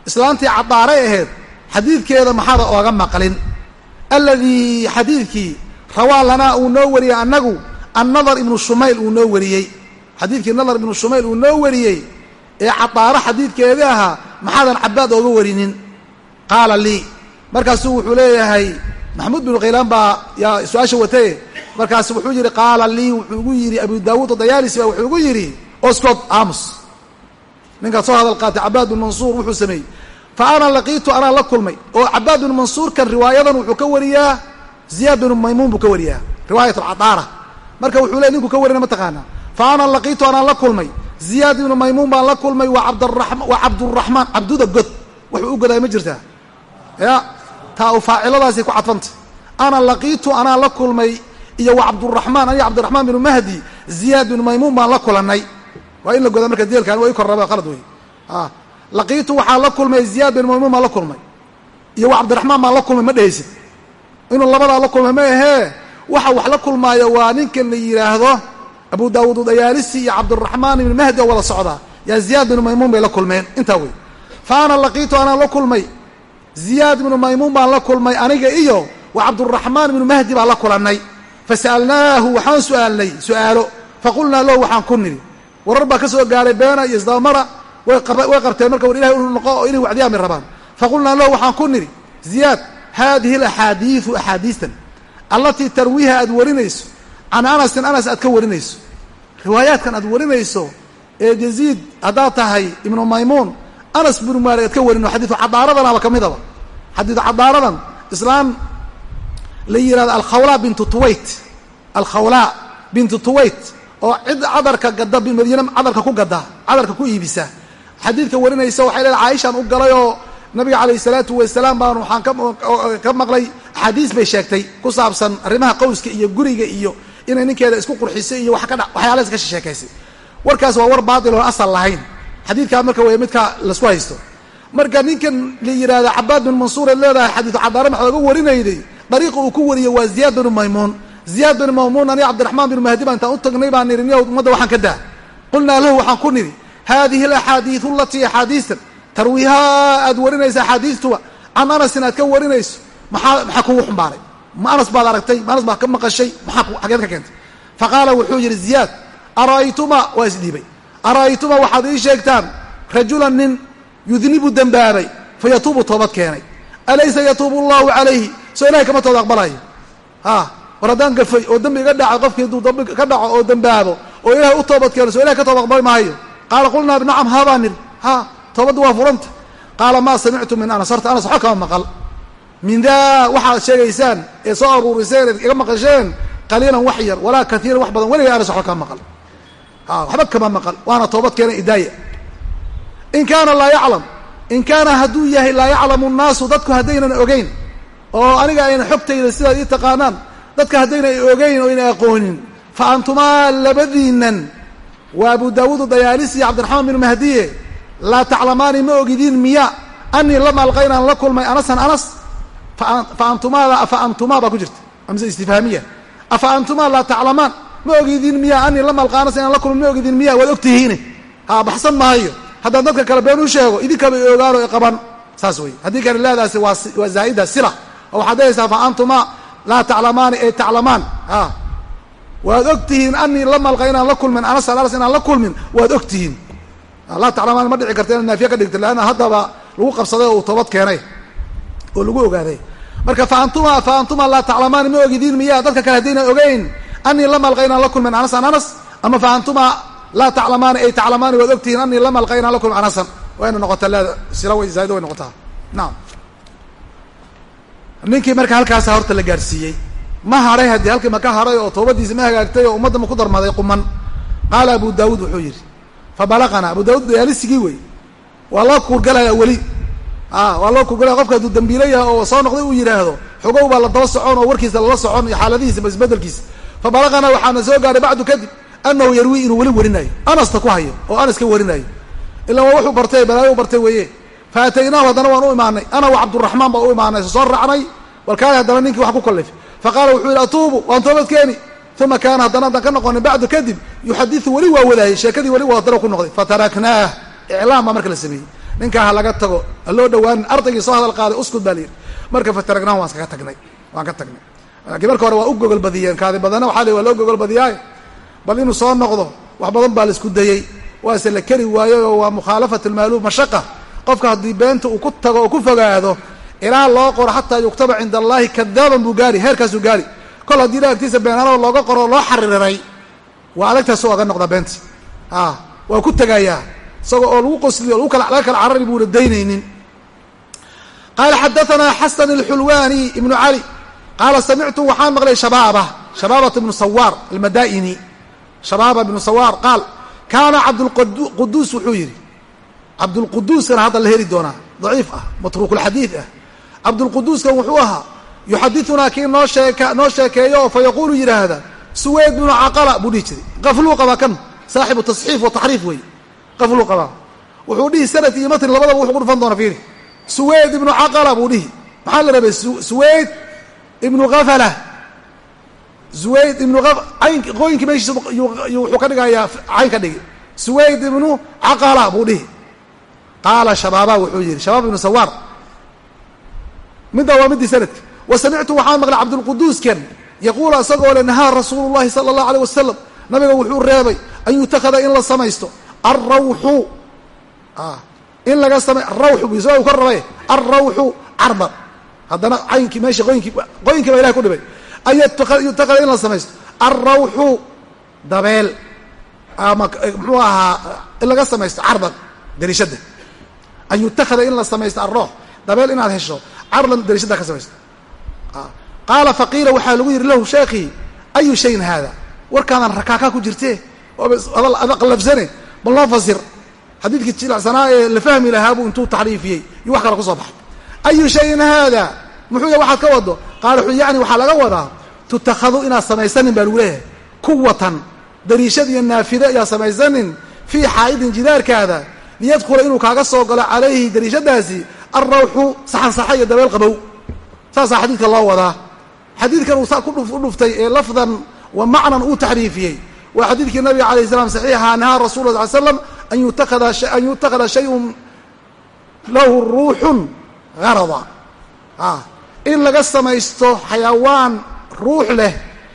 islaantii cadaaray ahayd xadiidkeeda maxaada ooga maqlin? Alladii xadiidkii rawaa lanaa uu noo wariyey annagu annadar ibnu shumayl uu noo wariyey. Xadiidkii nadar ibnu shumayl uu noo wariyey ee cadaaro xadiidkeedii ahaa maxaadan cabaad ooga warinin? Qaala lii. Markaasuu wuxuu leeyahay maxamuud binu khaylaan baa yaa su'aasha wataye markaasu wuxuu yidhi qaala lii wuxuu igu yidhi abu daawuud odayaalis baa wuxuu igu yidhi oscod amus ninkaad soo hadal qaatay cabaad bin mansuur wuxuu sameeyey. Fa ana laqiitu anaa la kulmay. Oo cabaad bin mansuurkan riwaayadan wuxuu ka wariyaa ziyaad binu maymuun buu ka wariyaa riwaayat alcadaara marka wuxuu ley ninku ka warina mataqaanaa fa ana laqiitu anaan la kulmay ziyaad ibnu maymuun baan la kulmay waa abdama waa cabduraxmaan cabduda god. Wuxuu u godaay ma jirtaa? Ya taa u faaciladaasay ku cadfantay. Ana laqiitu anaa la kulmay iyo wa cabduraxmaan aniga cabdiraxmaan binu mahdi ziyaad binu maymuun baan la kulanay waa in la godaa marka deelkan waa i korraba qalad wey laqiitu waxaa la kulmay ziyaad bin maymuun baan la kulmay iyo wa cabdiraxmaan baan la kulmay ma dhehaysid. Inuu labadaa la kulmay ma ahee waxa wax la kulmaayo waa ninkan la yidhaahdo abu daawuud udayaalisi iyo cabduraxmaan ibn mahdi oo wada socdaa yaa ziyaad binu maymuun bay la kulmeen intaa wey fa laqiitu anaan la kulmay ziyaad ibnu maymuun baan la kulmay aniga iyo wa cabduraxmaan ibnu mahdi baan la kulannay. Fasa'alnaahu waxaan su'aalnay su'aalo. Faqulnaa lahu waxaan ku nidhi warar baa ka soo gaaray beena iyo isdabamara way qabteen marka war ilahay unu noqo oo inay wacdiyaan bay rabaan. Faqulnaa lahu waxaan ku nidhi ziyaad haadihi alaxaadiidu axaadiistan allatii tarwiiha aad warinayso can anasin anas aad ka warinayso. Riwaayaadkan aad warinayso ee yaziid haddaad tahay ibnu maymuun anas binu maalik aad ka warino xadiidu cadaaradanaaba ka midaba xadiidu cadaaradan islaan la yihahdo alkhawlaa bintu tuwayt. Alkhawlaa bintu tuwayt oo cid cadarka gadda madiine cadarka ku gadda cadarka ku iibisa. Xadiidka warinaysa waxay leedahay caaishaan u galay oo nabiga calayh salaatu wasalaam baan waxaan ka maqlay axaadiis bay sheegtay ku saabsan arrimaha qowska iyo guriga iyo inay ninkeeda isku qurxisay iyo waxyaala iska sheekaysay. Warkaas waa war baatil oon asal lahayn. Xadiidkaa marka wey midka la isku haysto. Marka ninkan la yidhahda cabaad bin mansuur eed leedahay xadiidu cadaare maxaa oga warinayday dariiqa uu ku wariyey waa ziyaad binu maymuun ziyaad bin maymuun ani cabdiraxmaan bin mahdi baa intaan u tagnay baan nidhi niyow ummadda waxaan ka daa. Qulnaa lahu waxaan ku nidhi haadihi alaxaadiidu alatii axaadiistan tarwiihaa aad warinaysa axaadiistuba can anasin aad ka warinayso. Maxaa maxaa kugu xumbaaray? Ma anas baad aragtay ma anas baad ka maqashay? Maxaa xageed ka keentay? Faqaala wuxuu yidhi ziyaad ara'aytuma? Waa isdhiibay ara'aytuma waxaad ii sheegtaan rajulan nin yudnibu dembaabay fa toobad keenay. Alaysa yatuubu allahu calayhi soo ilahay kama tooda aqbalayo. A war haddaan gafay oo dembi iga dhaca qofkii hadduu dambi ka dhaco oo dembaabo oo ilahay u toobad keeno soo ilahay ka tooba aqbali maayo qaala qulnaa nacam haabaa nidhi. Ha toobadda waa furanta. Qaala maa samictu min anas horta anas waxba kama maqal. Min daa waxaad sheegaysaan ee soo aruuriseen eed iga maqasheen qaliilan wax yar walaa kaiiran wax badan weliga anas waxba kama maqal. Waxba kama maqal waana toobad keena idaaya. In kaana laa yaclam in kaana hadduu yahay laa yaclamu nnaasu dadku haddaynan ogeyn oo aniga ayna xogtayda sidaad ii taqaanaan dadka haddayna ogeyn oo ayna aqoonin. Fa antumaa labadiinan waa abu daawuud dayaalisi cabdiraxmaan binu mahdiye. Laa taclamaani ma ogidiin miya. Anii lama alqaynaan la kulmay anasan anas. Fa antumaada afa antumaa baa ku jirta. Amse istifhaamiya. Afa antumaa laa taclamaan ma ogidiin miya. Anii lama alqa anas inaan la kulmay ma ogidiin miya. Waad ogtihiine. Ha baxsan maayo. Haddaan dadka kale been u sheego idinkaba ogaano qaban. Saas wey haddii kale leedaasi waa zaa'ida sila. Oo waxaad dhehaysaa fa antumaa laa taclamaani ay taclamaan. A waad ogtihiin anii lama alqa inaan la kulmin anas inaan la kulmin waad ogtihiin. Laa taclamaan ma dhici karta inaad naafiya ka dhigta leanna haddaba lagu qabsaday oo uu toobad keenay oo lagu ogaaday. Marka fa antuma fa antuma laa taclamaani ma ogidiin miya dadka kale haddayna ogeyn anii lama alqa inaan la kulmin anasan anas ama fa antuma laa taclamaani ay taclamaani waad ogtihiin anii lama alqa inaan la kulmin anasan. Wayna noqotaa leeda sila way zaaido way noqotaa. Naam ninkii marka halkaasa horta la gaarsiiyey ma hadhay haddii halkii maka hadhay oo toobadiisi ma hagaagtay oo ummadda ma ku darmaday quman. Qaala abu daawuud wuxuu yidhi fabalaqana abu daawud dayaalisigii wey waa loo kuurgalaya weli. Waa loo kuurgalaya qofka hadduu dambiilo yahay oo soo noqday uu yidhaahdo xogow baa la daba socon oo warkiisa lala socon iyo xaaladihiisa isbedelkiisa fabalaqana waxaana soo gaaray bacdu kadib anahu yarwi inuu weli warinayo. Anasta ku hayo oo anas ka warinayo. Ilaa waa wuxuu bartay balaayo u bartay weeye fa ataynaahu haddana waan u imaanay ana wa cabduraxmaan baa u imaanay soo raacnay walkaali haddana ninkii wax ku kallifay faqaala wuxuu yidhi atuubu waan toobad keeni uma kaana haddana haddaan ka noqonin bacdu kadib yuxadiu weli waa wadaayay sheekadii weli waa haddana ku noqday fataraknaah iclaam baa marka la sameeyey ninkaa ha laga tago ha loo dhawaanin ardaygii soo hadal qaaday uskud baa layidhi marka fataraknahu waan iskaga tagnay waan ka tagnay laakiin marka hore waa u gogol badiyeen kaadi badana waxaa la waa loo gogol badiyaaye bal inuu soo noqdo wax badan baa la isku dayey waase la keri waayey oo waa mukhaalafat almaaluuf mashaqa qofka haddii beenta uu ku tago oo ku fogaado ilaa loo qoro xataa yuktaba cinda allahi kadaaban buu gaari heerkaasuu gaari. Kol haddii ila agtiisa beenaanoo looga qoro oo loo xariiray waa adagtaasu oga noqdaa beenti. A waa ku tegayaa isagoo oo lagu qosliyo lagu kala laga kala carari buuna daynaynin. Qaala xadaanaa xasan alxulwaani ibnu cali qaala samictu waxaan maqlay shabaaba shabaabat ibnu sawaar almadaa'ini shabaaba ibnu sawaar qaal kaana cabdulquduus wuxuu yidhi cabdulquduuskana hadda la heli doonaa. Daciif ah matruukulxadiid ah. Cabdulquduuskan wuxuu ahaa yuxadiunaa kii noo sheek noo sheekeeyo fa yaquulu yidhaahda suweyd binu caqala buu dhihi jiray. Qafluu qabaa kan saaxibu tasxiif wa taxriif wey qafluu qabaa wuxuu dhihi sanad iyo matni labadaba wuxuu ku dhufan doona fiiri. Suweyd ibnu caqala buu dhihi. Maxaa la rabay? Suweyd ibnu kafala zuwayd ibnu cayn qooyinki meeshiisa ka dhigayaa cayn ka dhigi suwayd ibnu buu dhihi qaala shabaaba wuxuu yihi shabaab ibnu sawaar midda waa midii sanadka wa samictu waxaan maqlay cabdulquduuskan yaquulu isagoo le nahaa rasuulu llahi sala allahu aleyh wasalam nabiga wuxuu reebay an yutakada in la samaysto alrawxu in laga samay rawx bu isaga u ka rabay alrawxu cardan haddana caynkii meesha qoyinkii qoyinkii baa ilahay ku dhibay an yutakada in la samaysto alrawxu dabeel ama muxuu ahaa in laga samaysto cardan darishadda an yutakada in la samaysto alroox dabeel inaad hesho cardan darishadda ka samaysto qaala faqiila waxaa lagu yidhi lahu sheekii ayu shayin haada warkaadan rakaakaa ku jirte ada qallafsane bal noo fasir xadiidkii jilacsanaa ee la fahmi lahaabuu intuu taxriifiyey iyo wax kale ku soo baxay ayu shayin haada muxuu ya waxaad ka wado qaala wuxuu yani waxaa laga wadaa tutakhadu inaad samaysanin baa lagu leeyahay kuwatan dariishad iyo naafide ayaa samaysanin fii xaa'idin jidaarkaada liyadkhula inuu kaaga soo galo calayhi dariishadaasi alrawxu saxansaxa iyo dabeel qabow. Saasaa xadiidka loo wadaa. Xadiidkan uu saa ku dhuftay ee lafdan wa macnan uu taxriifiyey. Waa xadiidkii nabiga alayh slam saxiixa nahaa rasul la sl slam an yutakada shayun lahu ruuxun garada in laga samaysto xayawaan ruux leh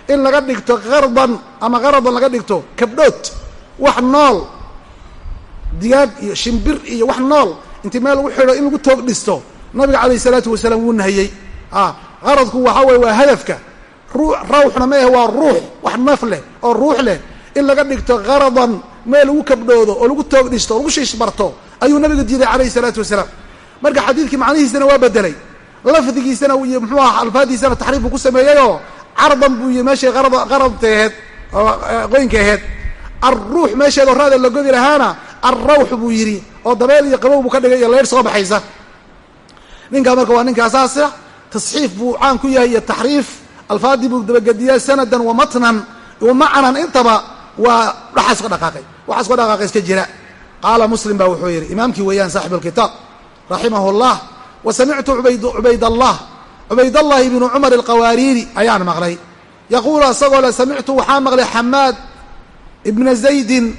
in laga dhigto qardan ama qaradan laga dhigto kabdhood wax nool digaag iyo shimbir iyo wax nool. Intii meel lagu xidho in lagu toog dhisto. Nabiga calayh isalaatu wasalaam wuu nahiyey. Qaradku waxaa weye waa hadafka. Rawxna meehe waa ruux wax naf leh oo ruux leh. In laga dhigto qaradan meel lagu kabdhoodo oo lagu toog dhisto lagu shiishbarto ayuu nabiga diiday calayhi isalaatu wasalaam. Marka xadiidkii macnihiisana waa bedelay lafdigiisana iyo muxuu aha alfaadiisana taxriif ku sameeyeyoo cardan buu yii meeshay qaradta aheed oo qoynka aheed alruux meesheedoo raada la godi lahaana alrawx buu yidhi oo dabeel iyo qabow buu ka dhigay iyo leyrh soo baxaysa. Ninkaa marka waa ninkaasaasa tasxiif buu caan ku yahay iyo taxriif. Alfaadii buu dabagediyaa sanadan wa matnan macnan intaba waa dhaxaas ka dhaqaaqay waxaas ka dhaqaaqay iska jira. Qaala muslim baa wuxuu yidhi imaamkii weeyaan saaxibu alkitaab raximahu llah wa samictu cubaydallah cubaydallahi bnu cumar alqawaariiri ayaan maqlay. Yaquulu isagoo le samictu waxaan maqlay xamaad ibna zaydin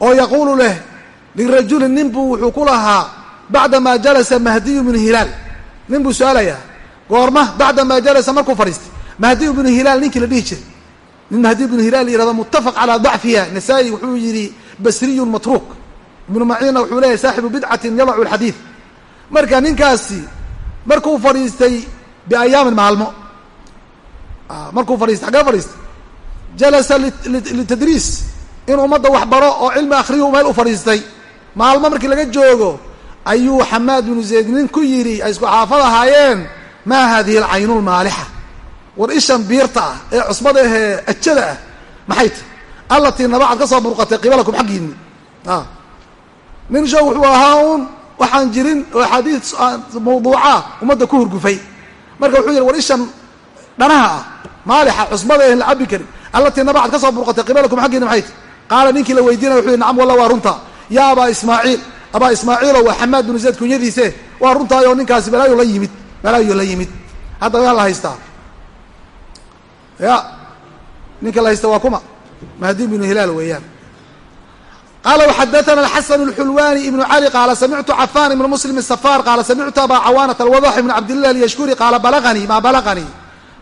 oo yaquulu leh lirajulin nin buu wuxuu ku lahaa bacdamaa jalasa mahdiyu bnu hilaal nin buu su'aalayaa goorma bacdamaa jalasa markuu fadhiistay mahdiyu bnu hilaal ninkii la dhihi jiray nin mahdiyu bnu hilaal yihahdo muttafaq calaa dacfiha nasaa-i wuxuu yidhi basriyun matruuk ibnu maciinna wuxuu leeyahy saaxibu bidcatin yadacu alxadiid marka ninkaasi markuu fadhiistay biayaamin maalmo markuu fadhiistay xaggee fadhiistay jalasa litadriis in ummadda wax baro oo cilmi akhriyu meel u fadhiistay. Maalmo markii laga joogo ayuu xamaad binu zayd nin ku yidhi ay isku xaafad ahaayeen? Maa hadihi alcaynu lmaalixa war ishan biirta ah ee cusbada ahee ajada ah. Maxay tahy allatii nabacad ka soo burqatay qibalakum xaggiinni. Nin show wuxuu ahaa uun waxaan jirin oo axaadiis mawduuca ummadda ku hurgufay. Marka wuxuu yidhi war ishan dhanaha ah maalixa cusbada ahen la cabi karin. Allatii nabacad ka soo burqatay qibalakum xaggiinni maxay tahy qaala ninkii la weydiinaya wuxuu yihi nacam walla waa runtaa yaa abaa ismaaciil. Abaa ismaaciilo waa xamaad binu zayd kunyadiise. Waa runtaayoo ninkaasi balaayu la yimid. Balaayu la yimid. Hadda yaa la haystaa. Ya ninka la haysta waa kuma. Mahdiin binu hilaal weeyaan. Qala wxadatna xasan اxulwani ibnu cali qaala samictu cafan ibn muslim safar qaala samictu aba cawaanat alwadax ibn cabdilah alyashkuri. Qaala balaganii ma balaganii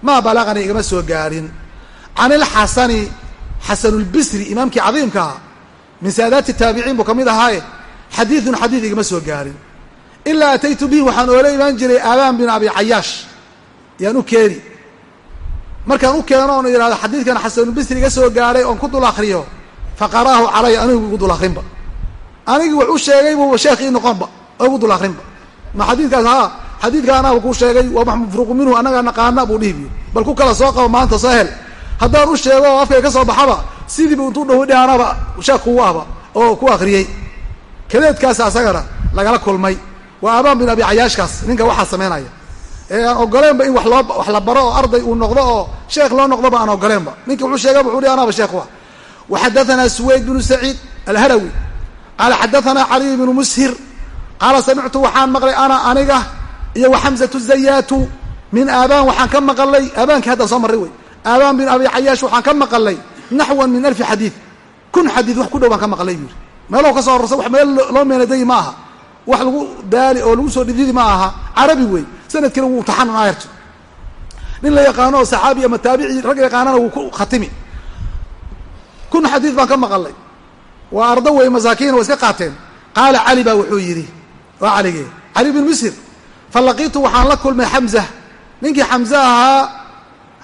ma balaganii igama soo gaarin. Can اlxasani xasanulbisri imaamkii cadiimkaa min saadaati taabiciin buu ka mid ahaaye xadiidun xadiid igama soo gaarin. Ilaa ataytu bihi waxaan oola imaan jiray aabaan bin abi cayaash. Yaan u keeni. Markaan u keeno oon yidhahdo xadiidkan xasanulbisri ga soo gaaray oon ku dul akriyo faqaraahu calaya anigu igu dul akrinba anigii wax u sheegay buuba sheekii noqonba oo igu dul akrinba ma xadiidkaas ha xadiidka anaaba ku sheegay waa mafruuqu minhu annagaa naqaana buu dhihibiyo bal ku kala soo qabo maanta soo haddaan u sheego oo afkay ka soo baxaba sidiibu intuu dhawi dhaanaba sheekh kugu oo ku akriyey kadeedkaas asagana lagala kulmay. Waa aabaan bin abi cayaashkaas ninka waxaa samaynaya ee aan ogoleenba in wa loo wax la baro oo arday uu noqdo oo sheekh loo noqdoba aan ogoleenba ninki wuxuu sheegay wuxuu hi anaaba sheekh wa waxadaثana suwayd bnu saciid alharawi. Qaala xadaثana caliy bnu mushir. Qaala samictu waxaan maqlay ana aniga iyo waxamzatu zayaatu. Min aabaan waxaan ka maqalay aabaankii haddaan soo marray wey aabaan bin abi cayaash waxaan ka maqalay naxwan min alfi xadiid. Kun xadiid wax ku dhow baan ka maqlay buu yidhi meeloo ka soo hororsa wax meel loo meenadayi ma aha. Wax lagu daali oo lagu soo dhididi ma aha. Carabi wey sanadkiina wuu taxanan aayarto nin la yaqaano oo saxaabi ama taabici rag yaqaanana wuu ku khatimi. Kun xadiid baan ka maqalay. Waa ardo wey masaakiin way iska qaateen. Qaala cali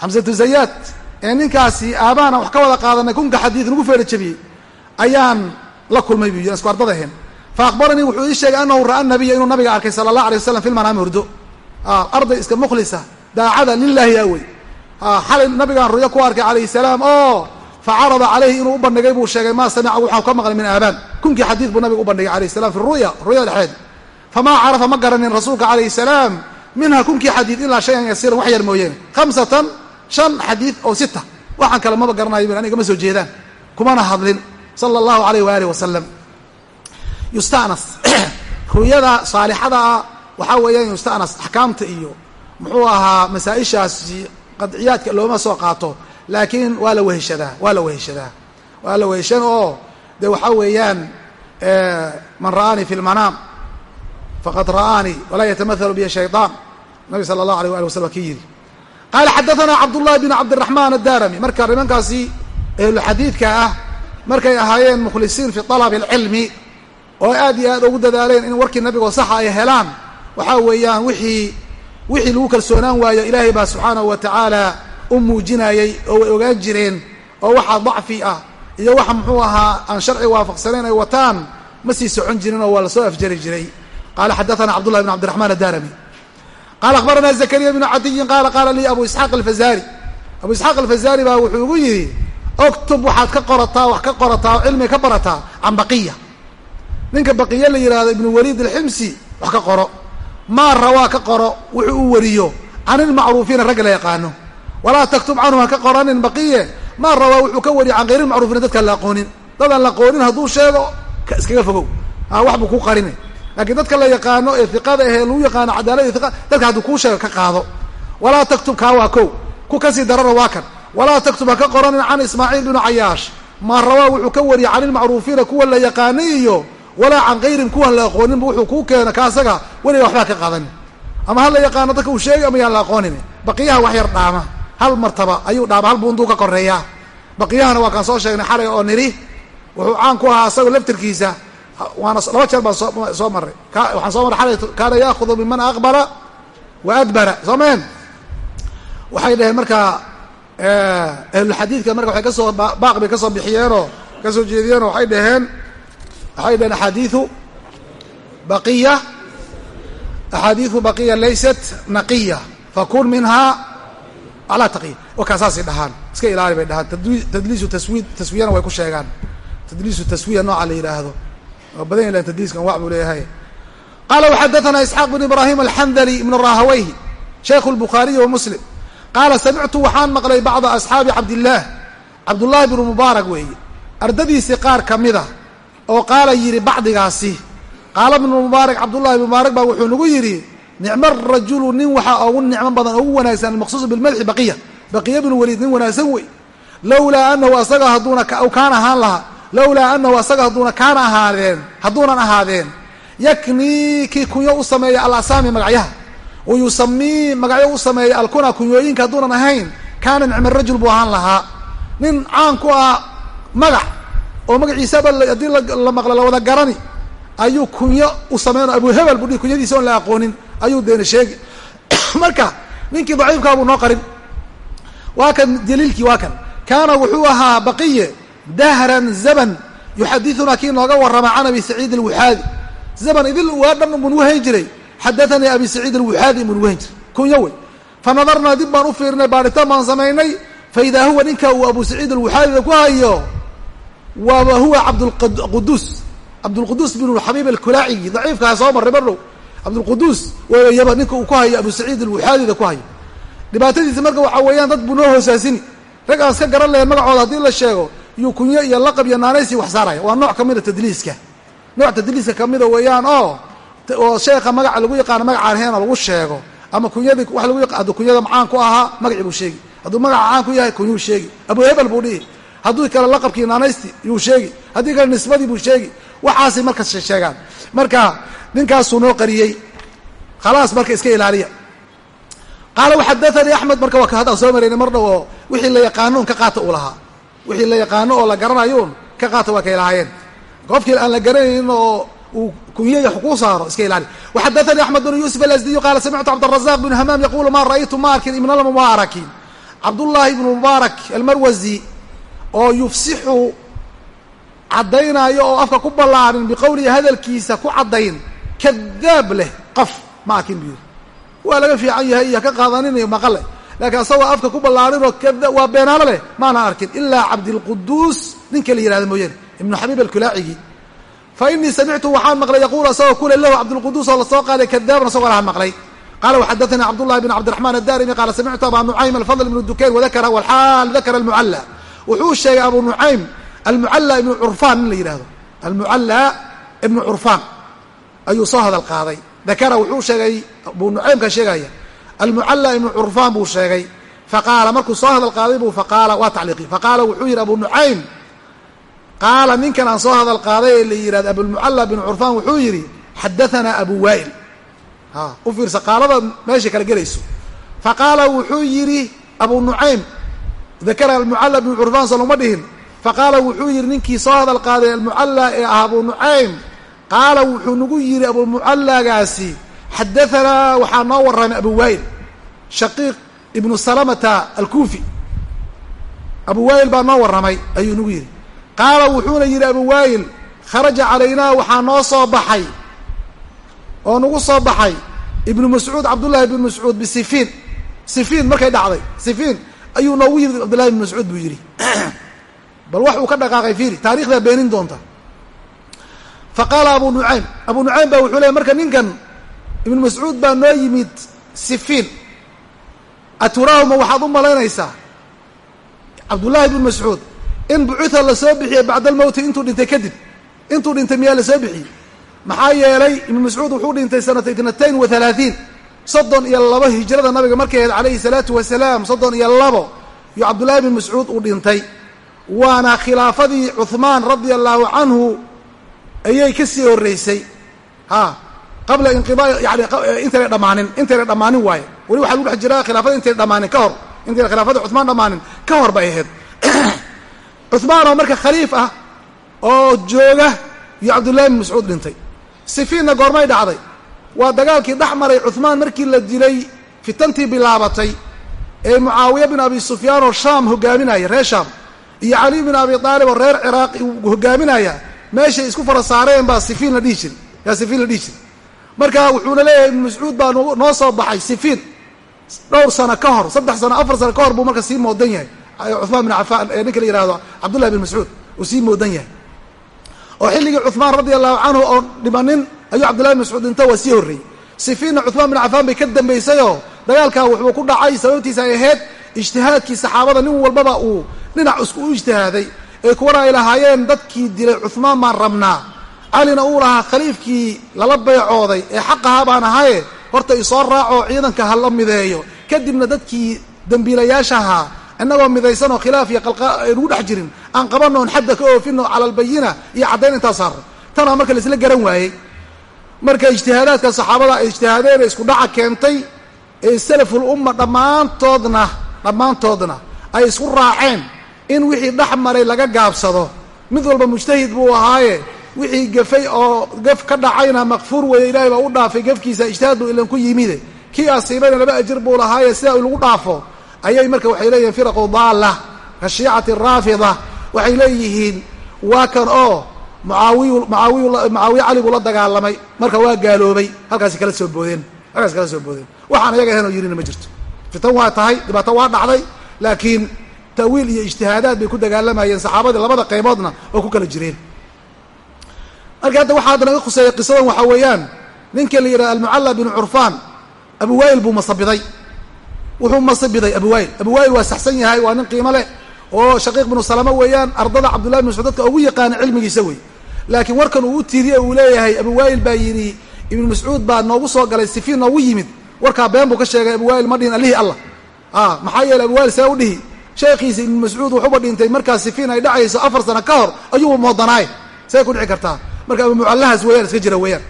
xamsatu zayaad ee ninkaasi aabaana wax ka wada qaadanay kunka xadiid nagu feera jebiyey ayaan la kulmay buu yidhi isku ardada ahayn fa akhbaranii wuxuu ii sheegay annahu ra'a nabiya inuu nabiga arkay sala allah alay waslam fi lmanaami hurdo arday iska mukhlisa daacada lilaahi awey xalay nabigaan ruyo ku arkay calayhi salaam oo facarada calayhi inuu u bandhigay buu sheegay maa samica waxau ka maqlay min aabaan. Kunkii xadiid buu nabiga u bandhigay alayh salam fi ruya ruyada dhexeed. Famaa carafa ma garanin rasuulka calayhi salaam minha kunkii xadiid ilaa shayan yasiiran wax yar mooyeene khamsatan shan xadiid oo sita. Waxaan kale maba garanayo aniga ma soo jeedaan. Kumana hadlin. Sala allahu alayh waaalih wasalam yustanas. Ruyada saalixada ah waxaa weeyaan yustanas axkaamta iyo muxuu ahaa masaa-ishaasi qadciyaadka looma soo qaato laakiin waa la weheshadaa waa la weheshadaa. Waa la weheshan oo de waxaa weeyaan man ra'aanii fi lmanaam faqad ra'aanii walaa yatamahalu bihi shayطaan nabi sala allahu alيh ali waslm ki yidhi qaala xadaanaa cabdullahi bn cabdiraxmaan addarami marka nimankaasi ehlulxadiidka ah markay ahaayeen mukhlisiin fi alabi alcilmi oo aad iyo aad ugu dadaaleen in warkii nabigo saxa ay helaan waxaa weeyaan wixii wixii lagu kalsoonaan waayo ilaahay baa subxaanahu wa tacaala u muujinayay oo way ogaan jireen oo waxa dacfi ah iyo waxa muxuu ahaa aan sharci waafaqsanayn ay wataan ma sii socon jirin oo waa la soo afjari jiray qaala xadaanaa cabdullahi bin cabdiraxmaan addarami qaala akhbarana zakariya bnu cadiyin qaala qaala lii abu isxaaq alfazari abu isxaaq alfazari baa wuxuu igu yidhi oktub waxaad ka qorataa wax ka qorataa cilmi ka barataa can baqiya ninka baqiye la yidhaahdo ibnu waliid alximsi wax ka qoro maa rawaa ka qoro wuxuu u wariyo can ilmacruufiina ragga la yaqaano walaa taktub canhu ha ka qoranin baqiye maa rawaa wuxuu ka wariyo can hayrilmacruufiina dadkaan la aqoonin dadaan la aqoonin hadduu sheego iskaga fogow wax buu ku qarine laakiin dadka la yaqaano ee iqada ahee lagu yaqaano cadaalad iqa dadka hadduu kuu sheego ka qaado. Walaa taktub kaa waa kow. Ku ka sii darana waa kan. Walaa taktub ha ka qoranin can ismaaciil bnu cayaash. Maa rawaa wuxuu ka wariyey can ilmacruufiina kuwa la yaqaanay iyo walaa can kayrin kuwan la aqooninba wuxuu kuu keena ka asaga weliga waxbaa ka qaadanin ama hal la yaqaano dadka uu sheegay ama yaan la aqoonin baqiyaha wax yar dhaama. Hal martaba ayuu dhaama hal buunduu ka koreeyaa baqiyahana waa kaan soo sheegnay xalay oo nidhi. Wuxuu caan ku ahaa asagoo laftirkiisa waana laba jeer baan soo maray waxaan soo marray xalay kaana yaakudu miman aqbala wa adbara. Soo meen waxay dhaheen marka ahlulxadiidka marka waxay ka soo baaq bay ka soo bixiyeenoo ka soo jeediyeenoo waxay dhaheen waxay dhaheen axaadiiu baqiya axaadiiu baqiya laysat naqiya fakun minhaa alaa taqiya wakaa saasay dhahaan. Iska ilaali bay dhahaan. Tadliisu taswi taswiyana way ku sheegaan. Tadliisu taswiya nooca la yidhaahdo badan yalan tadliiskan wac buu leeyahay. Qaala waxadaثana isxaaq bn ibrahim alxandali ibn rahaweyhi shaykhu lbukhaariyi wa muslim. Qaala samictu waxaan maqlay bacda asxaabi cabdillaah cabdullaahi bnu mubaarak weeye. Ardadiisii qaar ka mida oo qaala yidhi bacdigaasi. Qaala bnu mubaarak cabdullahi bn mubaarak baa wuxuu nagu yidhi nicmo rajulu nin waxaa ugu nicmo badan ugu wanaagsan almaqsuusu bilmadxi baqiya baqiya bnu waliid nin wanaagsan wey lowlaa anahu asaga hadduuna kaan ahaan lahaa lowlaa anahu asaga hadduuna kaana ahaadeen hadduunan ahaadeen yaknii kii kunyo u sameeya alasaami magacyaha wa yusamii magacyo u sameeya alkuna kunyooyinka hadduunan ahayn kaana nicmo rajul buu ahaan lahaa nin caan ku ah magac oo magaciisaba haddii la maqlo la wada garani ayuu kunyo u sameyn abu hebel buu kunyadiisa oon la aqoonin ayuu deena sheegi marka ninkii daciifkaa buu noo qarin waa kan daliilkii waa kan kaana wuxuu ahaa baqiye dahran zaban yuxadiثuna kii nooga warrama can abi saciid alwuxaadi zaban idil waa dhan buu nagu hayn jiray xadaanii abi saciid alwuxaadi buu nagu hayn jiray kunyo wey fanadarnaa dib baan u fiirnay baaritaan baan samaynay faidaa huwa ninka uu abu saciid alwuxaadida ku hayo waaba huwa cabdulquduus cabdulquduus binu xabiib alkulaacigi daciifkaa soo marray bardhow cabdulquduus waayaba ninka uu ku hayo abu saciid alwuxaadida ku hayo dhibaatadiisa marka waxaa weeyaan dad buu noo hoosaasini rag aan iska garan iyo kunyo iyo laqab iyo naanaysi wax saaraya. Waa nooc kamida tadliiska. Nooc tadliiska kamida weeyaan oo oo sheeka magaca lagu yaqaano magacaan heena lagu sheego ama kunyadii wa lagu hadduu kunyada macaan ku ahaa magacii buu sheegi. Hadduu magaca caan ku yahay kunyuu sheegi. Abu hebel buu dhihi hadduu kale laqabkii naanaysti yuu sheegi. Haddii kale nisbadii buu sheegi. Waxaasay marka sheegaan. Marka ninkaasuu noo qariyey. Khalaas marka iska ilaaliya. Qaala waxadaanii axmed. Marka waa haddaan soo maraynay mar dhow oo wixii la yaqaano un ka qaata uu lahaa wixii la yaqaano oo la garanayo un ka qaata waa kay lahaayeen qofkii aan la garanaynin oo uu kunyaya kuu saaro iska ilaali. Waxadaanii axmed bnu yuusuf alasdiyu qaala samictu cabdrazaq bn hamaam yaqulu ma ra'aytu ma arkin ibn almubaaraki cabdullaahi ibnu mubaarak almarwasi oo yufsixu caddaynaayo oo afka ku ballaarin biqowlihi hadalkiisa ku caddayn kadaab leh qof ma arkin buu yidhi. Waa laga fiican yahay iyo ka qaadaninaiyo maqale laakiin asagoo afka ku ballaarinoo waa beenaalo leh maana arkin ilaa cabdilquduus ninka la yihahdo mooyaane ibnu xabiib alkulaacigi fa inii samictu waxaan maqlay yaquulu asagoo kule lahu cabdilquduus oo lasoo qaaday kadaaban asagoo laha maqlay qala وxadثnي cbdاللahi بن cبdiرحman الdarimi qala samictu aba نucaym الفضل بن dukayn وdakra wlxaal dakra الmucalى wuxuu sheegay abu nucaym almucalى ibnu curfan in la yihahdo almucalى ibnu curfan ayuu soo hadal qaaday dakara wuxuu sheegay abu nucaymka sheegaya almucalla ibnu curfaan buu sheegay faqaala markuu soo hadal qaaday buu faqaala waa tacliiqi. Faqaala wuxuu yidhi abu nucaym. Qaala ninkan aan soo hadal qaaday ee la yihahdo abulmucalla binu curfaan wuxuu yidhi xadaanaa abu waa'il a u fiirsa qaalada meeshay kala gelayso. Faqaala wuxuu yidhi abu nucaym dakara almucalla binu curfaan soloma dhihin. Faqaala wuxuu yidhi ninkii soo hadal qaaday almucalla ee ah abu nucaym. Qaala wuxuu nagu yidhi abumucallagaasi xadaanaa waxaa noo warramay abu waa'il shaqiiq ibnu salamata alkuufi abu waa'il baa noo warramay ayuu nagu yidhi qaala wuxuuna yidhi abu waa'il kharaja calaynaa waxaa noo soo baxay oo nagu soo baxay ibnu mascuud cabdullahi ibnu mascuud bisifiin sifiin markay dhacday sifiin ayuu noogu yimid cabdullahi ibnu mascuud buu yidhi bal wax uu ka dhaqaaqay fiiri taarikhdaa beenin doonta fa qaala abu nucaym abu nucaym baa wuxuu leey marka ninkan ibnu mascuud baa noo yimid sifiin aturaahuma waxaad u malaynaysaa cabdullahi ibnu mascuud in bucuta la soo bixiyey bacda almowti intuu dhintay kadib intuu dhintay miyaa la soo bixiyey? Maxaa yeelay ibnu mascuud wuxuu dhintay sanata itnatayn wa halaaثiin soddon iyo labo hijrada nabiga ahayd calayhi salaatu wasalaam soddon iyo labo iyo cabdullahi ibn mascuud uu dhintay. Waana khilaafadii cuhmaan radia allahu canhu ayay ka sii horreysay. Ha qabla yani intayna dhammaanin intayna dhammaanin waaye? Weli waxaa lagu dhex jiraa khilaafada intayna dhammaanin ka hor intayna khilaafada cuhmaan dhammaanin ka hor bay ahayd. Cuhmaan oo marka khaliif ah oo jooga iyo cabdullahi ibn mascuud dhintay. Sifiinna goormay dhacday. Waa dagaalkii dhex maray cuhmaan markii la dilay fitantii bilaabatay ee mucaawiya bin abi sufyaan oo shaam hogaaminaya reer shaam iyo cali bin abi aalib oo reer ciraaq hogaaminaya meeshay isku fara saareen baa sifiin la dhihi jiri yaa sifiin la dhihi jiri marka wuxuuna leeyahay ibnu mascuud baa noo soo baxay sifiin. Dhowr sano ka hor saddex sano afar sano ka hor buu marka sii moodan yahay. Cuhmaan bin cafaan ee ninka la yihahdo cabdullahi bin mascuud uu sii moodan yahay. Oo xilligii cuhmaan radia allahu canhu oo dhimanin ayuu cabdullahi bin mascuud dhinto waa sii horreeyey sifiinna cuhmaan bin cafaan bay ka dambaysayoo dagaalkaa wuxuu ku dhacay sababtiisa ay ahayd ijtihaadkii saxaabada nin walbaba uu dhinac isku u ijtihaaday. Ee kuwana ay lahaayeen dadkii dilay cuhmaan baan rabnaa calina uu lahaa khaliifkii lala beecooday ee xaqahaa baan ahaye horta isoo raacoo ciidanka ha la mideeyo. Kadibna dadkii dembiilayaashahaa innagoo midaysanoo khilaaf iyo aynugu dhex jirin aan qabanno on xadda ka oofino cala albayina iyo caddayn intaa saarno tanaa marka laisla garan waayey. Marka ijtihaadaadka saxaabada ay ijtihaadeen ee isku dhaca keentay ee salaful umma dhammaantoodna dhammaantoodna ay isku raaceen in wixii dhex maray laga gaabsado. Mid walba mujtahid buu ahaaye wixii gafay oo gaf ka dhacayna makfuur weeye ilahay baa u dhaafay gafkiisa ijtihaad buu ilan ku yimide. Kii asiibayna laba ajir buu lahaaye sidaa lagu dhaafo ayay marka waxay leeyihiin firaqu daalla ka shiicati raafida. Waxay leeyihiin waa kan oo mucaawiye cali buu la dagaalamay. Marka waa gaaloobay halkaasi kala soo boodeen halkaasi kala soo boodeen. Waxaan ayaga ahayn oo yirina ma jirto. Fitan waa tahay dhibaato waa dhacday laakiin ta'wiil iyo ijtihaadaad bay ku dagaalamayeen saxaabadii labada qayboodna oo ku kala jireen marka hadda waxaa hadda naga khuseeya qisadan waxaa weeyaan ninka la yidhaha almucalla binu curfaan abu waa'il buu masabiday. Wuxuu masabiday abu waa'il abu waa'il waa saxsan yahay waa nin qiimo leh oo shaqiiq binu salama weeyaan ardada cabdullahi bin mascuud dadka ugu yaqaana cilmigiisa wey laakiin warkan uu u tiiriye uu leeyahay abu waa'il baa yidhi ibnu mascuud baa noogu soo galay sifiin noogu yimid. Warkaa been buu ka sheegay abu waa'il ma dhihin allihii allah. Maxaa yeele abuwaal saa u dhihi sheekhiisa ibnu mascuud wuxuuba dhintay markaa sifiin ay dhacayso afar sano ka hor ayuuba moodanaay say ku dhici kartaa marka abuumucallahaas weeyaan iska jira weeyaan.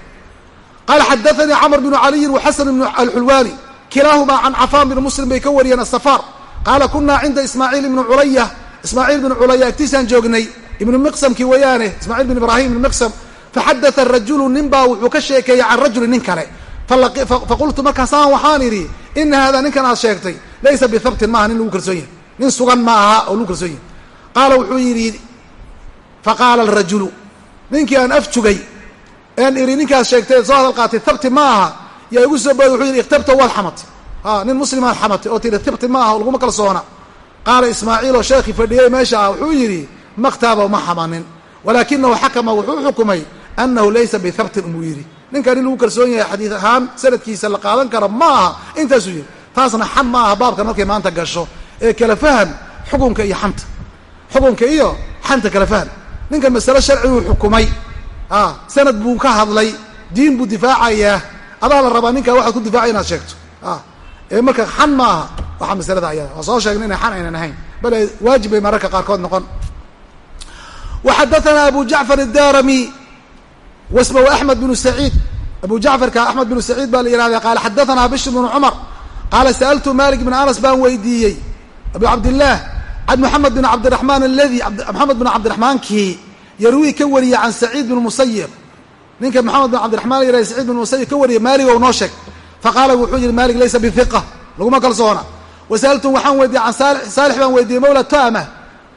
Qaala xadaanii camr bnu caliyin waxasan bnu alxulwaani kilaahumaa can cafaan bn muslim bay ka wariyeen asafaar qaala kunaa cinda ismaaciil ibni culaya ismaaciil bn culaya agtiisaan joognay. Ibnu miqsamkii weeyaane ismaaciil bin ibraahim ibnu miqsam faxadaa rajulu nin baa wuxuu ka sheekeeyey can rajuli nin kale. Faqultu markaasaan waxaan idhi ina hada ninkan aad sheegtay laysa bihabtin maaha nin lagu kalsoon yahay. Nin sugan ma aha oo lagu kalsoon yahay. Qaala wuxuu yidhi faqaala alrajulu ninkii aan afjugay een idhi ninkaas sheegtay soo hadal qaatay habti ma aha. Yaa igu soo booday wuxuu yidhi ikhtabta waad xamatay a nin muslimaad xamatay oo tihi habti ma aha laguma kalsoona. Qaala ismaaciil oo sheekhii fadhiyey meesha ah wuxuu yidhi maktaaba ma xamanin walaakinahu xakama wuxuu xukumay anahu laysa bihabtin umuu yidhi. Ninkaa nin lagu kalsoon yahay xadiid ahaan sanadkiisa la qaadan kara ma aha intaasuu yidhi. Taasna xan ma aha baabkan markay maanta gasho ee kala fahan xukunka iyo xanta. Xukunka iyo xanta kala fahan ninkan masale sharci uu xukumay. A sanad buu ka hadlay diin buu difaacayaa adaa la rabaa ninkaa waxaad ku difaacay inaad sheegto. Ee marka xan ma aha. Waxaa masalada ayada waa soo sheegnay ina xan aynan ahayn. Bale waajib bay mararka qaarkood noqon. Waxadaanaa abu jacfar addarami wasmahu axmed binu saciid abu jacfarka axmed binu saciid baa la yihahda qaala xadaanaa bishr bnu cumar qaala sa'altu malik bn anas baan weydiiyey. Abu cabdillaah an mamed bin cabdiramaan aladi maxamed bin cabdiramaanki yarwi ka wariyey can saciid bin musayir ninka maxamed bin cabdiramaan la yihah saciid bin musayir ka wariya maalig o noo sheeg. Faqaala wuxuu yihi maalig laysa bihiqa laguma kalsoona. Wasaaltu waxaan weydiye an saalix baan weydiiyey mawla tama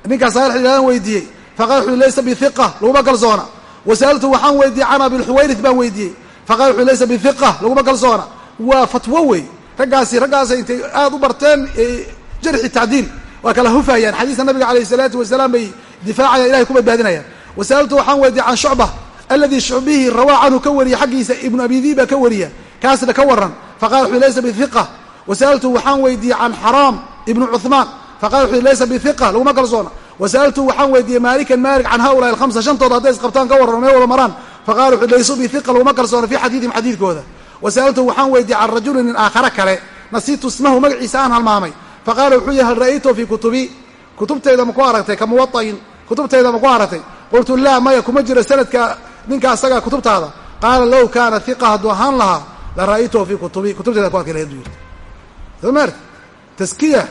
ninkaa saalix aan weydiiyey. Faqala wuxu laysa bihiqa laguma kalsoona. Wasaaltu waxaan weydiiyey can abilxuwayri baan weydiiyey. Faqala wuxu laysa bihiqa laguma kalsoona. Waa fatwo wey. Raggaasi raggaasa intay aada u barteen eh, jarxi tacdiil waa kala hufayaan. Xadiiska nabiga alayh isalaatu wasalaam bay difaacayaan ilahay ku badbaadinayaan wasa'altu waxaan weydiiyey can shucba aladii shucbihii rawaa canhu ka wariya xaggiisa ibnu abi diba ka wariya kaasna ka waran faqala wuxu laysa bihiqa wasa'altu waxaan weydiiyey can xaraam ibnu cuhmaan faqala wuxu laysa bihiqa laguma kalsoona wasa'altu waxaan weydiiyey maalikan maalik can haulaai alhamsa shantooda hadday isqabtaan ka warran mee wada maraan. Faqala wuxuu laysuu bihiqa laguma kalsoona fii xadiidihim xadiidkooda. Wasa'altu waxaan weydiiyey can rajulin nin kale. Nasiitu ismahu magaciisa aan halmaamay faqala wuxuu yihi hal ra'aytu fii kutubii kutubtayda ma ku aragtay ka muwaطa'in kutubtayda ma ku aragtay qultu laa maya kuma jiro sanadka ninka asaga kutubtaada qaala low kaana hiqa hadduu ahaan lahaa la ra'aytuhu fii kutubii kutubtayda ku arki lahayd buu yiri soo taskiya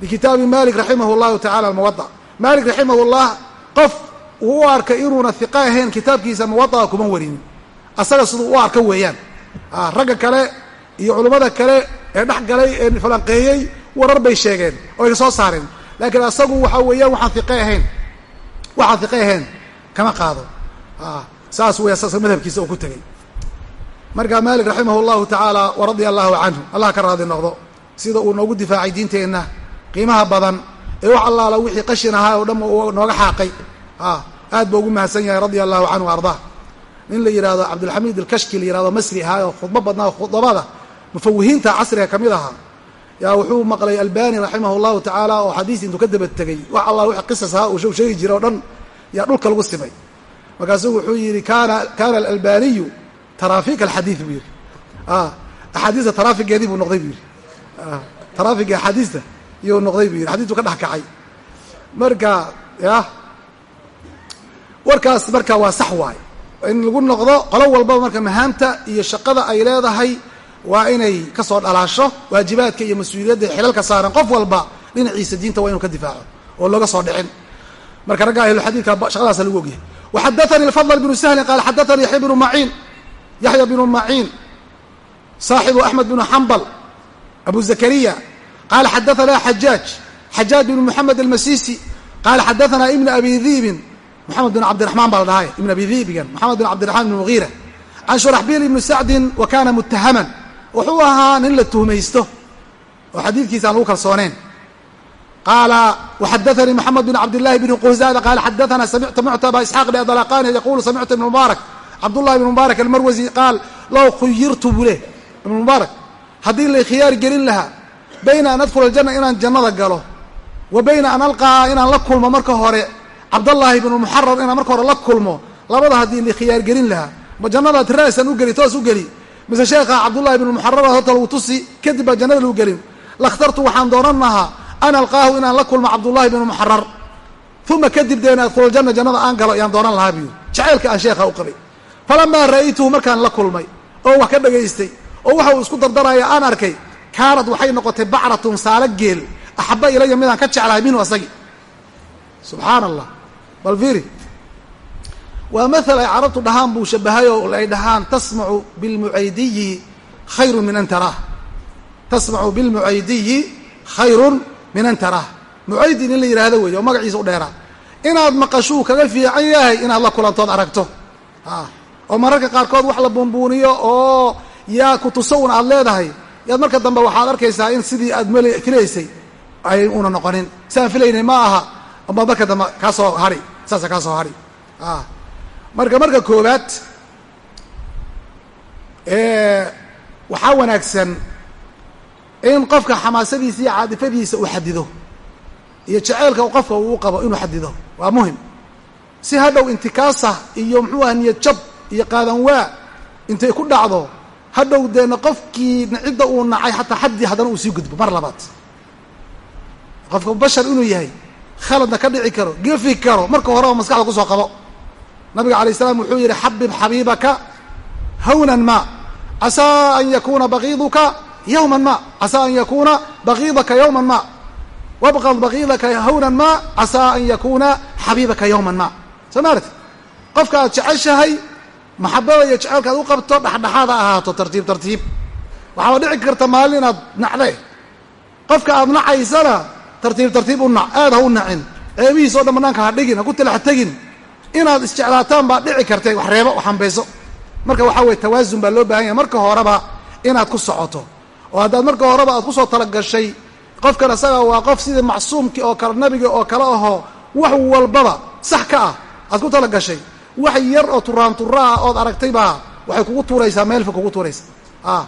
likitaabi malik raximah llahu tacala almuwada malik raximahullah qof uu u arkay inuuna hiqa ahayn kitaabkiisa muwadaa kuma warinin asaga siduu u arka weeyaan ragga kale iyo culummada kale ee dhex galay ee falanqeeyey warar bay sheegeen oo ay soo saareen. Laakiin asagu waxa weeyaan waxaan hiqe ahayn. Waxaan hiqe ahayn. Kama qaado. Saas weya saas madhabkiisa uu ku tegey marka malik raximah llahu tacaala wa radia allahu canhu allah ka raadi noqdo sida uu noogu difaacay diinteenna qiimaha badan ee wax allaala wixii qashin ahaa oo dhan nooga xaaqay. Aad ba ugu mahadsan yahay radia allahu canhu ardaa nin la yihahdo cabdulxamiid alkashki la yihahdo masri ahaa oo khudbo badnaa khudabada mufawihiinta casriga ka mid ahaa yaa wuxuu maqlay albani raximah llahu tacaala oo xadiis intuu ka daba tegey wax allah wixii qisas ahaa uu sheegi jiray o dhan. Yaa dhulka lagu simay. Markaasuu wuxuu yihi kana kana alalbaniyu taraafik alxadiid buu yihi axaadiista taraafigeedii buu noqday buu yihi taraafiga axaadiista iyuu noqday buu yihi xadiisku ka dhex kacay. Marka ya warkaas marka waa sax waay. In lagu noqdo qolo walbaba marka mahaamta iyo shaqada ay leedahay waa inay ka soo dhalaasho waajibaadka iyo mas'uuliyadda xilalka saaran qof walba dhinaciisa diinta waa inuu ka difaaco oo looga soo dhicin. Marka ragga ahluxadiidka shaqadaasa lagu ogyahay. Waxadaanii fadl bnu sahlin qaala xadaanii yaxya bnu maciin. Yaxya bnu maciin. Saaxibu axmed bnu xambal abu zakariya. Qaala xadaanaa xajaaj xajaaj bn moxamed almasisi. Qaala xadaanaa ibn abi diibin moxamed bin cabdiraxmaan baa la dhahay. Ibn abi diibigan moxamed bin cabdiraxmaan bn mugiira can shuraxbiil ibni sacdin wa kana muttahaman wuxuu ahaa nin la tuhmaysto oo xadiidkiisa aan lagu kalsooneen qaala waxadaanii moxamed bin cabdillahi bni quhzaada qaala xadaanaa samictu muctaba isxaaq bdalaqani yaqulu samictu ibn mubaarak cabdullahi ibn mubaarak almarwasi qaal low khuyirtu buu ibn mubaarak haddii lay khiyaar gelin lahaa bayna an adkhula aljanna inaan jannada galo wa bayna an alqaa inaan la kulmo marka hore cabdallahi ibnu muxarar inaan marka hore la kulmo labada haddii la khiyaar gelin lahaa ma jannadaad ra'san u geli toos u geli mise sheekha cabdullahi ibnu muxarara horta lagu tusi kadib baa jannada lagu gelin. Lakhtartu waxaan doonan lahaa an alqaahu inaan la kulmo cabdullahi bnu muxarar uma kadib deen adkhul janna jannada aan galo ayaan doonan lahaa buu jacaylka aan sheekha u qabay. Falamaa ra'aytuhu markaan la kulmay oo wax ka dhagaystay oo waxa uu isku dardaraya aan arkay kaanad waxay noqotay bacratun saalo geel. Axaba ilaya midaan ka jeclahay minhu asagi. Subxaana allah bal fiiri waa maal ay carabtu dhahaan buu shabahay oo ay dhahaan tasmacu bilmucaydiyi khayrun min an tasmacu bilmucaydiyi khayrun min an taraah mucaydin in la yidhaahdo weeye oo magaciisa u dheeraa inaad maqashuu kaga fiican yahay inaad la kulantood aragto. Oo mararka qaarkood wax la buunbuuniyo oo yaa kutuso un aad leedahay. Yaad marka dambe waxaad arkaysaa in sidii aad ml filaysay ay una noqonin. Si aan filaynay ma aha. Ma marka dambe kaa soo hari. Saasa kaa soo hari marka marka koowaad waxaa wanaagsan in qofka xamaasadiisa iyo caadifadiisa uu xadido iyo jaceylka qofka uu qabo inuu xadido waa muhiim si hadhow intikaasa iyo muxuu aha niyad jab iyo qaadan waa intay ku dhacdo hadhow deena qofkii cidda uu nacay xataa xaddii haddana uu sii gudbo. Mar labaad qofka bashar inuu yahay khaladna ka dhici karo gefi karo marka horeba maskaxda ku soo qabo nabiga alay slam wuxuu yihi xabib xabiibaka hawnan ma casaa an yakuna baqiiduka yawman ma casaa an yakuna baqiidaka yawman ma. Wabqad baqiidaka hawnan ma casaa an yakuna xabiibaka yawman ma. Soo maarti qofka aad jeceshahay maxabada iyo jeceelka ad u qabto dhexdhexaada ahaato tartiib tartiib. Waxaaba dhici karta maalin inaad nacde qofka aad nacaysana tartiib tartiib u nac aad ha u nacin. Ceebihiis o dhan banaanka ha dhigin ha ku talax tegin inaad isjeclaataan baa dhici karta wax reebo wax marka waxaa weye tawaasun baa loo baahan yahay. Marka horeba inaad ku socoto. Oo haddaad marka horeba aad ku soo talagashay qofkan isaga waa qof sidii macsuumkii oo kale nabiga oo kale ahoo wax walbaba sax ka ah. Aad ku talagashay wax yar oo turaan tura ah ood aragtay baa waxay kugu tuuraysaa meelfa kugu tuuraysa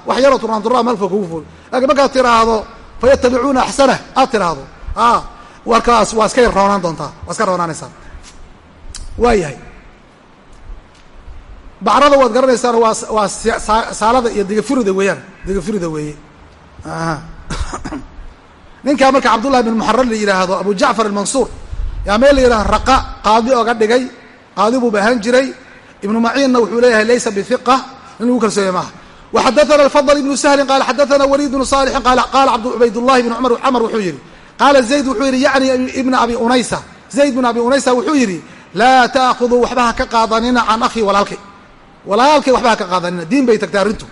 wax yar oo turaan turaa meelfa kugu fuul. Laakiin markaad tiraahdo fayatabicuuna axsanah aad tiraahdo. Warkaas waa iska roonaan doontaa waa iska roonaanaysaa waa yahay. Bacrada waad garanaysaano waa waa saalada iyo digafurida weeyaan. Digafurida weeye. Ninkaa marka cabdullahi bin muxarar la yidhaahdo abu jacfar almansuur yaa meel la yidhahdo raqa qaadi oga dhigay qaadi buuba ahaan jiray. Ibnu maciinna wuxuu leeyahay laysa bihiqa nin lagu kalsoonya maaha. Waxadaana alfadl ibnu sahlin qaala xadaana waliid bnu saalixin qaala cabd cubaydullahi bn cumar wuxuu yidhi qaala zayd wuxuu yidhi yacni ibna abi unaysa. Zayd bn abi unaysa wuxuu yidhi laa taakuduu waxba ha ka qaadanina can akhii walaalkay. Walaalkay waxba ha ka qaadanina diin bay tagtay arrintu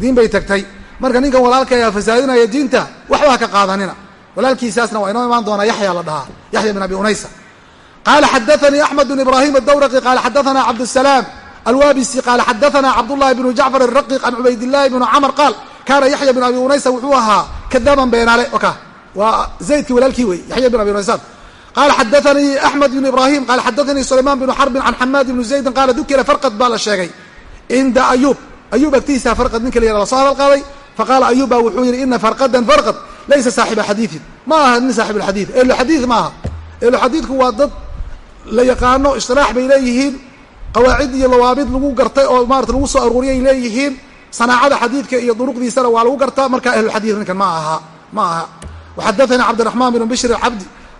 diin bay tagtay. Marka ninkan walaalkaya fasaadinaya diinta waxba ha ka qaadanina. Walaalkiisaasna waa inoo imaan doonaa yaxya la dhahaa yaxya bin abi unaysa. Qaala xadaanii axmed bn ibrahim adawraqi qaala xadaana cabdusalaam alwabisi qaala xadaana cabdullahi bnu jacfar araqiq can cubaydillahi bnu camr qaal kaana yaxya bin abi unaysa wuxuu ahaa kadaaban beenaale. Oka waa zaydkii walaalkii wey yaxya bin abi unaysan qala xadaanii axmed bn ibrahim qala xadaanii sulayman bnu xarbin can xamaad bni zaydin qaala dukira farqad baa la sheegay cinda ayub ayub agtiisa farqad ninka la yara la soo hadal qaaday faqaala ayub baa wuxuu yihi ina farqadan farqad laysa saaxiba xadiiin ma aha nin saaxib lxadiid ehluxadiid ma aha ehluxadiidku waa dad la yaqaano istilaax bay leeyihiin qawaacid iyo lawaabid lagu gartay oo maarata lagu soo aruuriyay leeyihiin sanaacada xadiidka iyo duruqdiisana waa lagu gartaa markaa ahluxadiid ninkan ma aha ma aha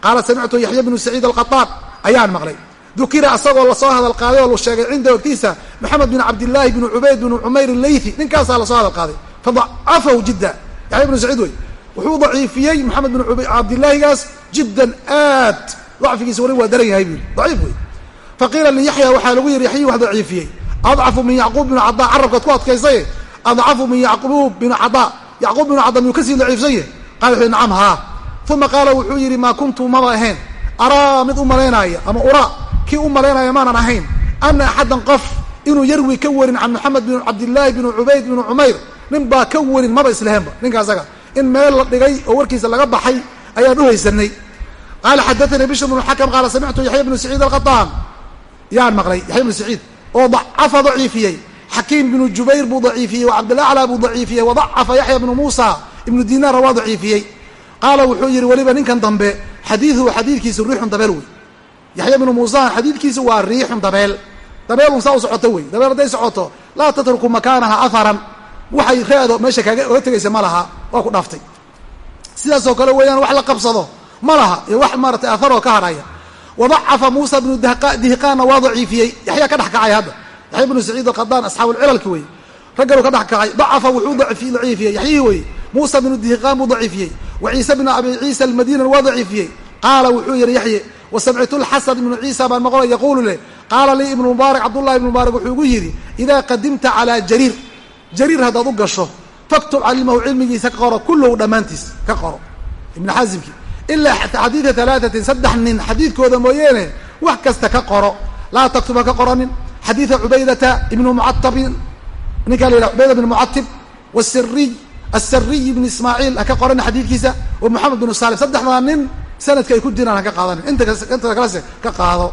qaala samictu yaxya bnu saciid alqaطaan ayaan maqlay. Dukira asagoo la soo hadal qaaday oo la sheegay cinda ogtiisa maxamed bin cabdillaahi bn cubayd bn cumayr leythi ninkaasaa la soo hadal qaaday. Fadacafahu jidda yaxya bnu saciid wey wuxuu daciifiyey maxamed bin cabdillaahigaas jiddan aad. Dacfigiisa wari waa daran yahay bu yii daciif wey faqiila liyaxya waxaa lagu yihi yaxyi wax daciifiyey. Adcafu min yacquub bn cadaa carabkaad ku adkaysaye. Adcafu min yacquub bin cadaa yacquub binu cadaa miyuu ka sii daciifsanye? Qala wuxu nacam haa uma qaala wuxuu yidhi maa kuntu maba ahayn. Araa mid u malaynaya ama uraa kii u malaynaya maanan ahayn. Ana axaddan qof inuu yarwi ka warin can maxamed bin cabdillaahi bn cubayd bn cumayr nin baa ka warin maba islaheenba ninka asaga in meel la dhigay oo warkiisa laga baxay ayaan uhaysanay qaala xadaanii bishr bnu xakam qaala samictu yaxya bnu saciid alqaطaan yaan maqlay yaxya bnu saciid oo dacafa daciifiyey. Xakiim bnu jubayr buu daciifiyey wa cabdilaclaa buu daciifiyey wadacafa yaxya bnu muusa ibnu dinaara waa daciifiyey qaala wuxuu yihi weliba ninkan dambe xadiiduhu xadiidkiisu riixun dabeel wey yaxya bnu muusahan xadiidkiisu waa riixun dabeel. Dabeelun saa u socoto wey dabeel hadday socoto laa tatruku makaanaha aharan waxay reedo meesha kaaga oga tegaysa ma laha. Waa ku dhaaftay. Sidaasoo kale weeyaan wax la qabsado ma laha. Iyo wax maaratay aharoo ka hadhaya. Wadacafa muusa bnu dihiqaanna waa daciifiyey. Yaxya ka dhex kacay hadda. Yaxya bnu saciid alqadaan asxaabuulcilalki wey ragganuu ka dhex kacay dacafa wuxuu daciifiyey yaxyihii weye muusa bnu dihiqaan buu daciifiyey wa ciise bnu abi ciisa almadinan waa daciifiyey. Qaala wuxuu yihi yaxye wasamictu lxasan ibnu ciisa baan maqlay yaquulu leh qaala lii ibnu mubaarak cabdullahi ibnu mubaarak wuxuu igu yidhi idaa qadimta calaa jariir. Jariir haddaad u gasho faktub calimahu cilmigiisa ka qoro kullahu dhammaantiis ka qoro. Ibnu xasimki ilaa xadiida alaatatin saddex nin xadiidkooda mooyeene wax kasta ka qoro. Laa taktub ka qoranin. Xadiida cubaydata ibnu mucatabin ninkaa la yidhaha cubayda bn mucatib wasiriy asariy ibn ismaaciil ha ka qoranin xadiidkiisa wa moxamed bnu salim saddexdaa nin sanadka ay ku jiraan ha ka qaadanin inta inta kalese ka qaado.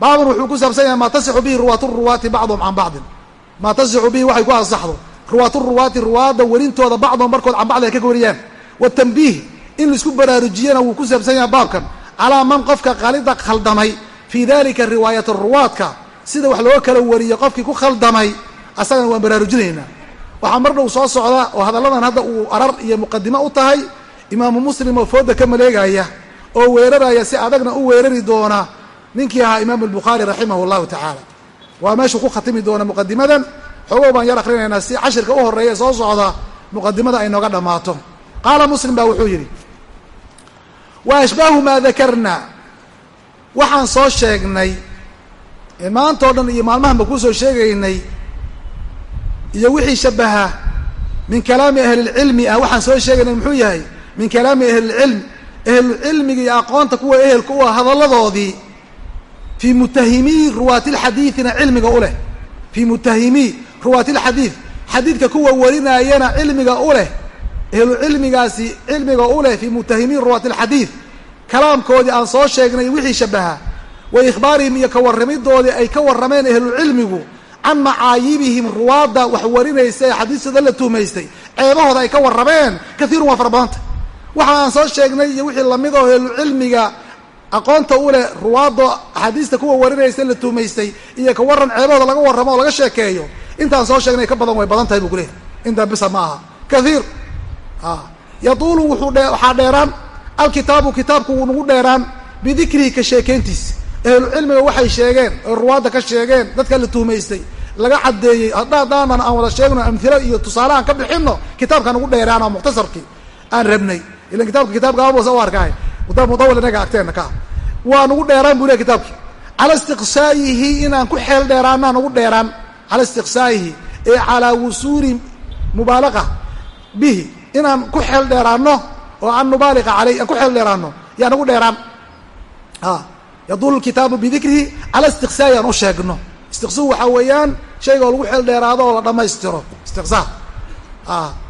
Baabun wuxuu ku saabsan yahay maa tasixu bihi ruwaat ruwaati bacduhum can bacdin. Maa tasixu bihi waxay ku ansaxdo. Ruwaat ruwaati ruwaadda werintooda bacduhum barkood can bacdi ay ka wariyaan watanbiih in la isku baraarujiyana wuu ku saabsan yahay baabkan. Calaa man qofka qalida khaldamay fii dalika riwaayat ruwaadka. Sida wax loo kala wariyo qofkii ku khaldamay asagana waan baraarujinaynaa. Waxaa mar dhow soo socda oo hadalladan hadda uu arar iyo muqadimo u tahay imaamu muslim oo fooda ka maleegaya oo weeraraya si adagna u weerari doona ninkii ahaa imaamu albukhaari raximahu llahu tacaala. Waa meeshuu ku khatimi doona muqadimadan xoogow baan yar akrinaynaa si cashirka u horreeya soo socda muqadimada ay nooga dhammaato. Qaala muslim baa wuxuu yidhi wa ashbaahu maa dakarna? Waxaan soo sheegnay maantao dhan iyo maalmahanba ku soo sheegaynay iyo wixii shabaha min kalaami ahlilcilmi ah. Waxaan soo sheegaynay muxuu yahay? Min kalaami ahlilcilm. Ahlucilmiga iyo aqoonta kuwa ehelka u ah hadalladoodii fii mutahimii ruwaati lxadiidina cilmiga u leh. Fii mutahimii ruwaati lxadiid xadiidka kuwa warinaayana cilmiga u leh. Ehlu cilmigaasi cilmiga u leh fii mutahimiin ruwaati alxadiid kalaamkoodii aan soo sheegnay wixii shabaha wa ikhbaarihim iyo ka warramidoodii ay ka warrameen ehlucilmigu can macaayibihim ruwaadda wax warinaysa ee xadiistooda la tuhmaystay ceebahooda ay ka warrameen kaiirun waa fara badanta waxa aan soo sheegnay iyo wixii la mid oo ehlucilmiga aqoonta u leh ruwaadda axaadiista kuwa warinaysa la tuhmaystay iyo ka warran ceebahooda laga warramo oo laga sheekeeyo. Intaan soo sheegnay ka badan way badan tahay buu ku leehay intaa bisa ma aha. Kaiir yaduulu wuxuu dhe waxaa dheeraan. Alkitaabu kitaabku wuu nagu dheeraan. Bidikrihi ka sheekeyntiisa ahlucilmiga waxay sheegeen oy ruwaadda ka sheegeen dadka la tuhmaystay laga caddeeyey haddaadaanan aan wada sheegno amhilo iyo tusaale aan ka bixinno kitaabka nagu dheeraan oo mukhtasarkii aan rabnay. Ilan kitabka kitaabka abasa u arkaay mudawal inaga agteenna ka waa nagu dheeraan buu ley kitabkii cala istiqsaa'ihi inaan ku xeel dheeraanaa nagu dheeraan. Cala istiqsaa'ihi ee calaa wusuuli mubaalaqa bihi. Inaan ku xeel dheeraano oo an nubaaliqa caley aan ku xeel dheeraano yaa nagu dheeraan yadul kitaabu bidikrihi cala istiqsaa'i aan u sheegno istiqsuu waxaa weeyaan shayga oo lagu xeel dheeraado oo la dhammaystiro istiqsaa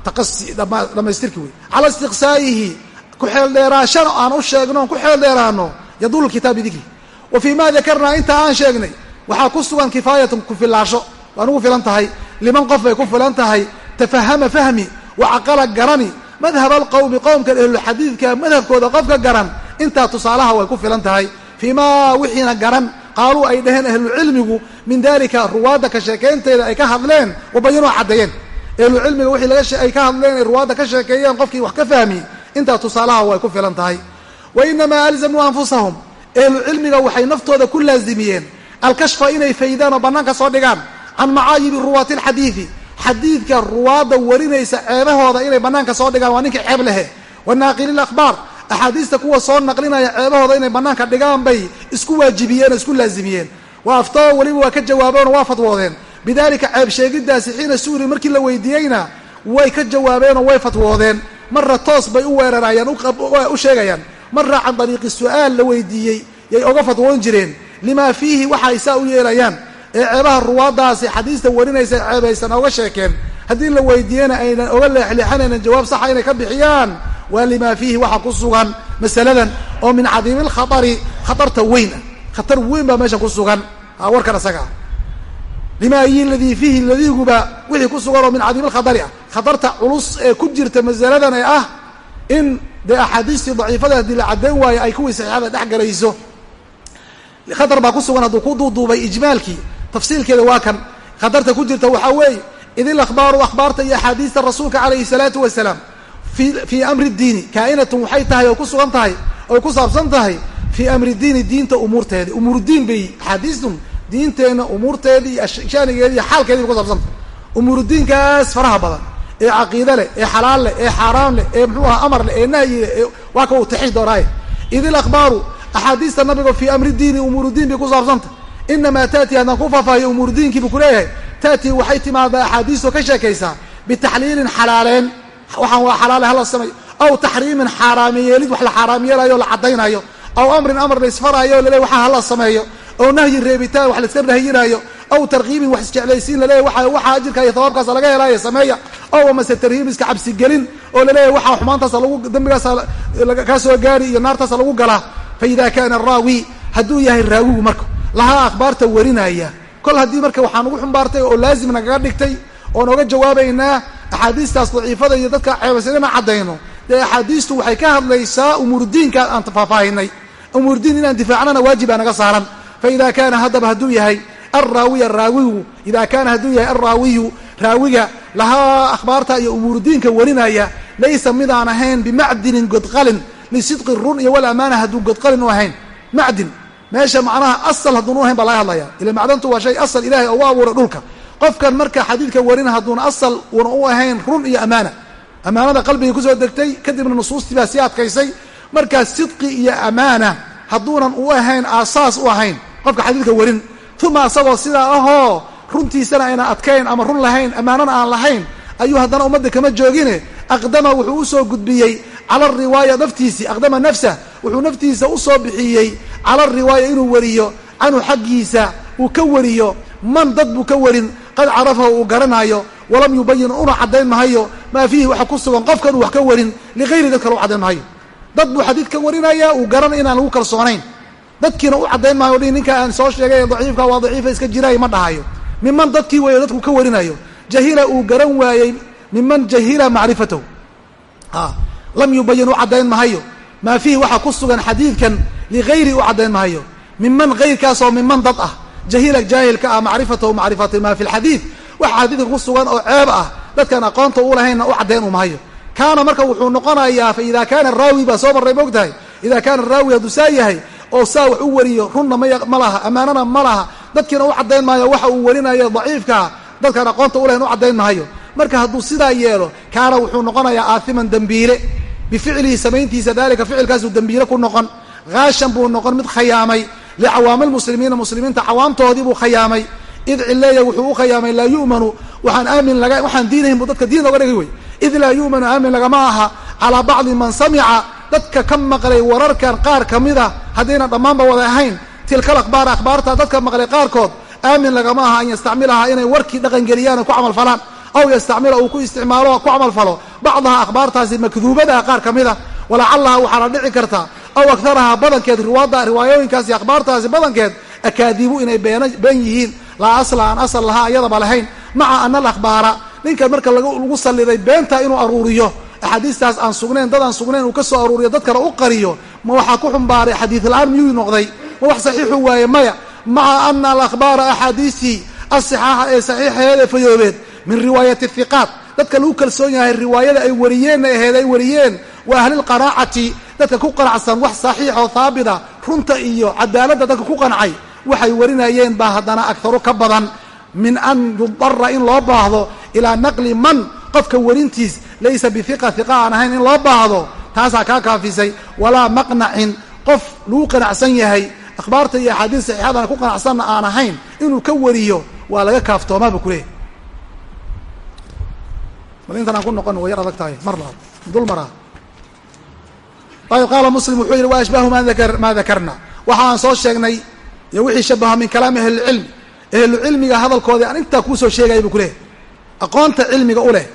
taqasi dhamaystirki wey cala istiqsaa'ihi ku xeel dheeraashana aan u sheegno aan ku xeel dheeraano yadul kitaab bidikrihi wa fii ma dakarnaa intaa aan sheegnay waxaa ku sugan kifaayatun ku filaasho waa nugu filan tahay liman qof bay ku filan tahay tafahama fahmi wacaqala garani madhab alqowmi qowmkan ahlulxadiidka madhabkooda qofka garan intaa tusaalaha way ku filan tahay fii maa wixiina garan qaaluu ay dhaheen ahlucilmigu min dalika ruwaadda ka sheekeynteeda ay ka hadleen wabayinoo caddeeyeen ahlucilmiga wixii ay ka hadleen ay ruwaadda ka sheekeeyeen qofkii wax ka fahmi intaa tusaalaha way ku filan tahay wa inamaa alzamuu anfusahum ahlucilmiga waxay naftooda ku laazimiyeen alkashfa inay faydaan oo bannaanka soo dhigaan can macaayibi ruwaati alxadiidi xadiidka ruwaadda warinaysa ceebahooda inay bannaanka soo dhigaan waa ninkii ceeb lehe wanaaqili lakhbaar axaadiista kuwa soo naqlinaya ceebahooda inay bannaanka dhigaan bay isku waajibiyeen oo isku laazimiyeen. Waa aftoo weliba waa ka jawaabeenoo waa fatwoodeen. Bidalika ceeb sheegiddaasi xiina suuli markii la weydiiyeyna way ka jawaabeenoo way fatwoodeen. Marra toos bay u weerarayaan u sheegayaan. Marra can dariiqi su'aal la weydiiyey yay oga fatwoon jireen. Limaa fiihi waxay saa u yeelayaan. Ee ceebaha ruwaaddaasi xadiista warinaysa ceebaysan oga sheekeen haddii la weydiiyena aynan oga leexleexanaynan jawaab saxa inay ka bixiyaan waa limaa fiihi waxa ku sugan masaladan oo min cadiimi lkhatari khatarta weyn ah. Khatar weyn baa meesha ku sugan. Warkan isaga limaa yi ladii fiihi ladiiguba wixii ku sugan oo min cadiimi lkhatari ah. Khatarta culus ee ku jirta masaladan ee ah in dee axaadiistii daciifada haddii la caddayn waayo ay kuwii saxiixada dhex galayso. Khatar baa ku sugan hadduu ku duuduubay ijmaalkii. Tafsiilkeeda waa kan. Khatarta ku jirta waxaa weeye idil akhbaaru akhbaarta iyo axaadiista rasuulka calayhi salaatu wasalaam fii amri diini kaa'inatun waxay tahay oo ku sugan tahay oy ku saabsan tahay fii amri diini diinta umuurteedi umuurdiin bay axaadiistun diinteenna umuurteedii iyo shaanigeedi iyo xaalkeedi bay ku saabsan tahay umuurdiinkaas faraha badan ee caqiide leh ee xalaal leh ee xaaraam leh ee muxuu aha amar leh ee nahyi leh ee waa ka uu taxi doonaaye id ilahbaaru axaadiista nabiga fii amri diini umuurudiin bay ku saabsan tahay inamaa taati haddaan ku faahfaahiyo umuurudiinkii buu kuleeyahay taati waxay timaadaa axaadiistu ka sheekaysaa bitaxliilin xalaaleen. Waxaan waa xalaale hala sameeyo aw taxriimin xaaraamiyeelid wax la o la caddaynayo aw amrin amar la isfaraayo o waxaa hala sameeyo. Ow nahyin reebitaan wax la iska nahyinaayo. Aw tarkiibin wax isjeclaysiin laleeyahy waa waxaa ajirka iyo hawaabkaasa laga helaayo sameeya. Ow amase tarhiib iska cabsigelin oo laleeyahy waxaa xumaantaasa lagu dambigaasa kaa soo gaari iyo naartaasa lagu galaa fa ida kaana araawi hadduu yahay raawigu marka lahaa akhbaarta warinaya kol haddii marka waxaan ugu xumbaartay oo laazim nagaga dhigtay oon oga jawaabaynaa axaadiistaas daciifada iyo dadka ceebaysan inaan caddayno dee axaadiistu waxay ka hadlaysaa umuurdiinka aan faahfaahinay. Umuurdiin inaan difaacnana waajibaa naga saaran. Fa ida kaana haddaba hadduu yahay alraawiya raawigu ida kaana hadduu yahay alraawiyu raawiga lahaa akhbaarta iyo umuurdiinka warinaya laysa midaan ahayn bimacdinin godqalin lisidqi run iyo walamaana hadduu godqalin u ahayn. Macdin meesha macnaha asal hadduunu ahayn baa laga hadlaya ila macdantu waa shay asal ilahay oo abuuray dhulka. Qofkan marka xadiidka warina hadduuna asal una u ahayn run iyo amaana. Amaanada qalbiga ku soo degtay kadibna nusuustii baa sii adkaysay. Markaa sidqi iyo amaana hadduunan u ahayn aasaas u ahayn. Qofka xadiidka warin uma asagoo sidaa ahoo runtiisana ayna adkayn ama run lahayn amaanana aan lahayn ayuu haddana ummadda kama joogine? Aqdama wuxuu u soo gudbiyey cala ariwaaya naftiisii aqdama nafsah wuxuu naftiisa u soo bixiyey cala ariwaaya inuu wariyo canhu xaggiisa uu ka wariyo man dad buu ka warin qad carafahu uu garanayo walam yubayin una caddayn mahayo maa fiihi waxa ku sugan qofkan uu wax ka warin ligayri dad kale u caddayn mahayo dad buu xadiidka warinaya uu garan inaan lagu kalsoonayn. Dadkiina u caddayn maayo dhi ninka aan soo sheegay daciifka waa daciifa iska jiraay ma dhahayo. Miman dadkii weeyo dadku ka warinayo. Jahila uu garan waayey miman jahila macrifatahu. Lam yubayin u caddayn mahayo maa fiihi waxa ku sugan xadiidkan ligayri u caddayn mahayo miman kayrkaasoo miman dad ah jahila jaahilka ah macrifatahu macrifata maa fi lxadiid waxa xadiidka ku sugan oo ceeb ah dadkaan aqoonta u lahaynna u caddayn u mahayo kaana marka wuxuu noqonayaa fa kaana raawi baa soo marray moog tahay ida kaana raawi hadduu saa yahay oo saa wax u wariyo runna ma laha ammaanana ma laha dadkiina u caddayn maayo waxa uu warinayo daciifkaa dadkaan aqoonta u lahayn u caddayn mahayo marka hadduu sidaa yeelo kaana wuxuu noqonayaa aaiman dembiile bificlihi samayntiisa daalika ficilkaasuu dembiile ku noqon haashan buu noqon mid khayaamay licawaamilmuslimiina muslimiinta cawaamtoodii buu khayaamay. Id cileeya wuxuu u khayaamay laa yu'manu waxaan aamin waxaan diinahin buu dadka diin looga dhigay wey. Id laa yu'manu aamin lagama aha. Calaa bacdi man samica dadka ka maqlay wararkan qaar ka mida haddayna dhammaanba wada ahayn. Tilka alakhbaar akhbaarta dadka maqlay qaarkood aamin lagama aha an yastacmilahaa inay warkii dhaqangeliyaan ku camalfalaan aw yastacmila uu ku isticmaalo ku camalfalo bacdaha akhbaartaasi makduubadaha qaar ka mida walacallaha dhici karta aw akarahaa badankeed riwaada riwaayooyinkaasi akhbaartaasi badankeed akaadibu inay been yihiin. Laa asla aan asal lahaa ayadaba lahayn. Maca ana alakhbaara ninkan marka lagu salliday beenta inuu aruuriyo axaadiistaas aan sugnayn dad aan sugnayn uu ka soo aruuriyo dad kale u qariyo ma waxaa ku xumbaaray xadiid la'aan miyuu noqday? Ma wax saxiixu waaye maya? Maca ana alakhbaara axaadiistii asixaaxa ee saxiixaheed ee fayoobeed min riwaayati hiqaat dadka lagu kalsoon yahay riwaayada ay wariyeenna aheed ay wariyeen wa ahlilqanaacati dadka ku qanacsan wax saxiix oo haabita runta iyo cadaaladda dadka ku qancay waxay warinayeen baa haddana agharu ka badan. Min an yudara in loo baahdo ilaa naqli man qofka warintiis laysa bihiqa hiqa aan ahayn in loo baahdo taasaa kaa kaafisay. Walaa maqnacin qof lagu qanacsan yahay akhbaarta iyo axaadiis saxiixadana ku qanacsanna aan ahayn inuu ka wariyo waa laga kaaftoomaa buu kuleeyahy bal intan ku noqon way yar adag tahay. Mar labaad. Dul ayb qaala muslim wuxuu yidhi wa ashbahu maa dakarna waxa aan soo sheegnay iyo wixii shabaha min kalaami ahlilcilmi ahlucilmiga hadalkoodii aan intaa kuusoo sheegaya buu kuleeyahy aqoonta cilmiga u leh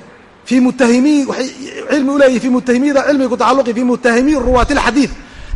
fii mutahimii waxay cilmi uleeyihin fii mutahimiyada cilmiga ku tacaluqi fii mutahimii ruwaati lxadiid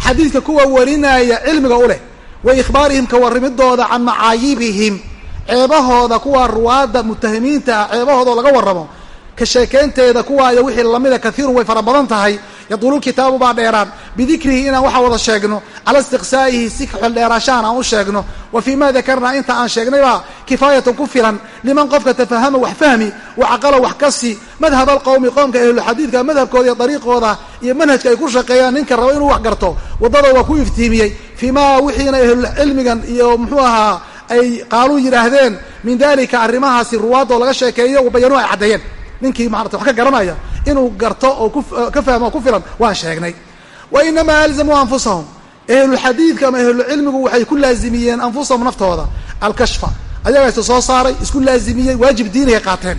xadiidka kuwa warinaya cilmiga u leh wa ikhbaarihim ka warramidooda can macaayibihim. Ceebahooda kuwa ruwaadda mutahimiinta ah ceebahooda oo laga warramo. Ka sheekeynteeda kuwaaya wixii lamida kaiirun way fara badan tahay yaduulu kitaabu baa dheeraan bidikrihi inaan waxa wada sheegno cala istiqsaa'ihi si xoldheeraashaan aan u sheegno wa fii ma dakarnaa inta aan sheegnaybaa kifaayatan ku filan liman qofka tafahama wax fahmi wa caqala wax kasi madhab alqowmi qoomka ahluxadiidka madhabkooda iyo dariiqooda iyo manhajka ay ku shaqeeyaan ninka rabo inuu wax garto waddada waa ku iftiimiyey fii ma wixiina ahlulcilmigan iyo muxuu ahaa ay qaaluu yidhaahdeen min dalika arrimahaasi ruwaadoo laga sheekeeyo bayanuu ay caddeeyeen ninkii maarata wax ka garanaya inuu garto oo ka fahmo oo ku filan waan sheegnay. Wa inamaa alzamuu anfusahum ahlulxadiidka ama ahlucilmigu waxay ku laazimiyeen anfusahum naftooda. Alkashfa ayagaa soo saaray isku laazimiyey waajib diinay qaateen.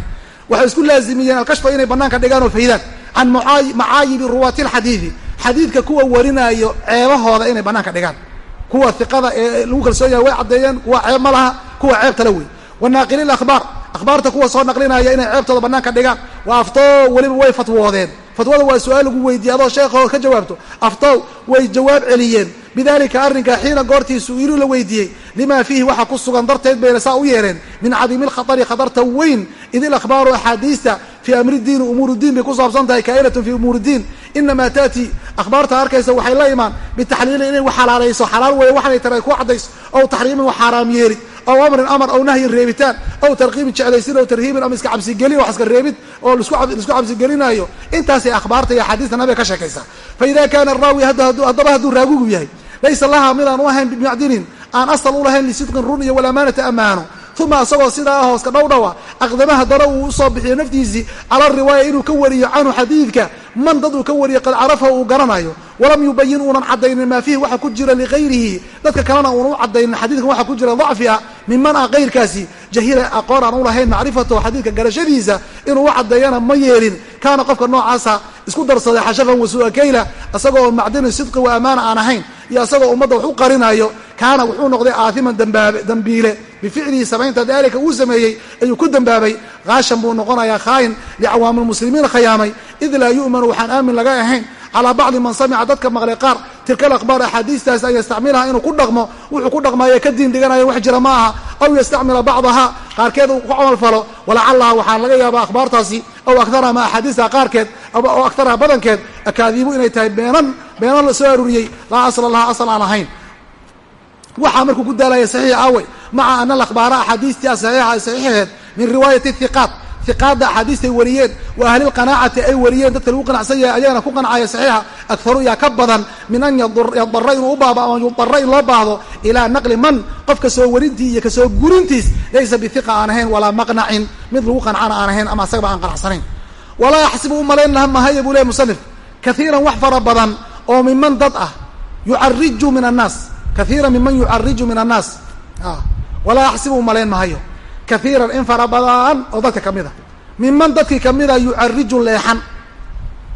Waxay isku laazimiyeen alkashfa inay banaanka dhigaan oo faydaan can macaayibi ruwaati lxadiidi xadiidka kuwa warinaayo ceebahooda inay banaanka dhigaan. Kuwa iqada ee lagu kalsoon yahay way caddeeyeen kuwa ceeb ma laha kuwa ceeb tala wey. Wanaaqili akhbaar akhbaarta kuwa soo naqlinaya inay ceebtooda banaanka dhigaan. Waa aftoo weliba way fatwoodeen fatwada waa su'aal lagu weydiiye adoo sheekho ka jawaabto aftoow way jawaab celiyeen. Bidalika arrinka xiina goortii su'iiluu la weydiiyey lima fiihi waxa ku sugan darteed bayna saa u yeereen. Min cadiimi lkhatari khatarta weyn id ilakhbaaru axaadiista fii amri diini umuur bay ku saabsan tahay kaa'inatun fii umuur diin. Inamaa taati akhbaarta arkaysa waxay la imaan bitaxliili inay wax xalaalayso. Xalaal weeye waxanay tara ku cadayso ow taxriimin wax xaaraam yeeli ow amrin amar ow nahyin reebitaan ow tarkiibin jeclaysin ow tarhiibin ama iska cabsigelin wax iska reebid oo lisku cabsigelinaayo intaasay akhbaarta iyo axaadiista nabiga ka sheekaysa fa ida kaana araawi haddaba hadduu raagugu yahay laysa laha midaan u ahayn bimacdinin aan asal u lahayn lisidqin run iyo walamaanata ammaano uma isagoo sidaa hooska dhowdhawa aqdama haddana uu u soo bixiyo naftiisii cala riwaaya inuu ka wariyo canhu xadiidka man dad uu ka wariyo qad carafahu uu garanayo walam yubayin uunan cadaynin maa fiihi waxa ku jira ligayrihi dadka kalena uunan u cadaynin xadiidkan waxa ku jira dacfi ah minman ah kayrkaasi jahila aqoon aan u lahayn macrifatahu xadiidka garashadiisa inuu u cadeeyana ma yeelin kaana qofka noocaasa isku darsaday xashafan wasuu'a kayla isagoo macdini sidqi wa amaana aan ahayn iyo isagoo ummadda wax u qarinayo kaana wuxuu noqday aaiman dambiile bificlihi samaynta daalika uu sameeyey ayuu ku dambaabay. kaashan buu noqonayaa khaayin licawaami lmuslimiin khayaamay id laa yu'manu waxaan aamin laga ahayn calaa bacdi man samica dadka maqlay qaar tilka alakhbaar axaadiistaas an yastacmilaha inuu ku dhaqmo wuxuu ku dhaqmaayo ka diin dhiganaya wax jira ma aha aw yastacmila bacdaha qaarkeed uu ku camal falo walacalaha waxaa laga yaabaa akhbaartaasi aw akara ama axaadiista qaarkeed oo akaraha badankeed akaadiibu inay tahay beenan beenan la soo aruuriyey laa asla laha asal aan ahayn waxaa maca ana alakhbaara axaadiistii asaxiixa ay saxiixaheed min riwaayati hiqaat hiqaadda axaadiistay wariyeen wa ahlilqanaacati ay wariyeen dadka lagu qanacsan yahay ayagana ku qancaya saxiixa akharu yaa ka badan min an yadara inuu u baaba ama yudara in loo baahdo ilaa naqli man qof ka soo warintii iyo ka soo gurintiis laysa bihiqa aan ahayn walaa maqnacin. Mid lagu qancana aan ahayn ama asagaba aan qanacsanayn walaa yaxsibu u malayn laha mahaya buu lehy musanif kaiiran wax fara badan oo miman dad ah walaa yaxsibu malayn mahayo. Kaiiran in fara badan oo dadka ka mid a miman dadkii kamida yucariju leexan.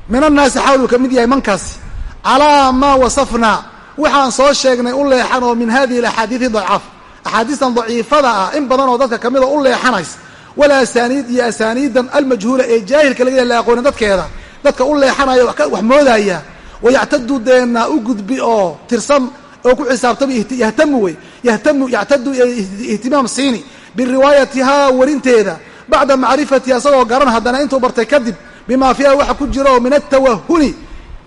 Min annaasi xawlu ka mid yahay mankaasi. Calaa maa wasafnaa. Waxaan soo sheegnay u leexan oo min hadihi alaxaadiidi dacaaf axaadiistan daciifada ah in badan oo dadka kamida u leexanays. Wala asaaniid iyo asaaniidan almajhuula ee jaahilka laga yaha la aqoonin dadkeeda. Dadka u leexanaya wax moodaya. Wayactadu deena u gudbi oo tirsan oo ku xisaabtama yahtamu wey yahtamu yactadu ihtimaam siini biriwaayatihaa warinteeda bacda macrifatiha isagoo garan haddana intuu bartay kadib bimaa fiiha waxa ku jira oo min atawahuni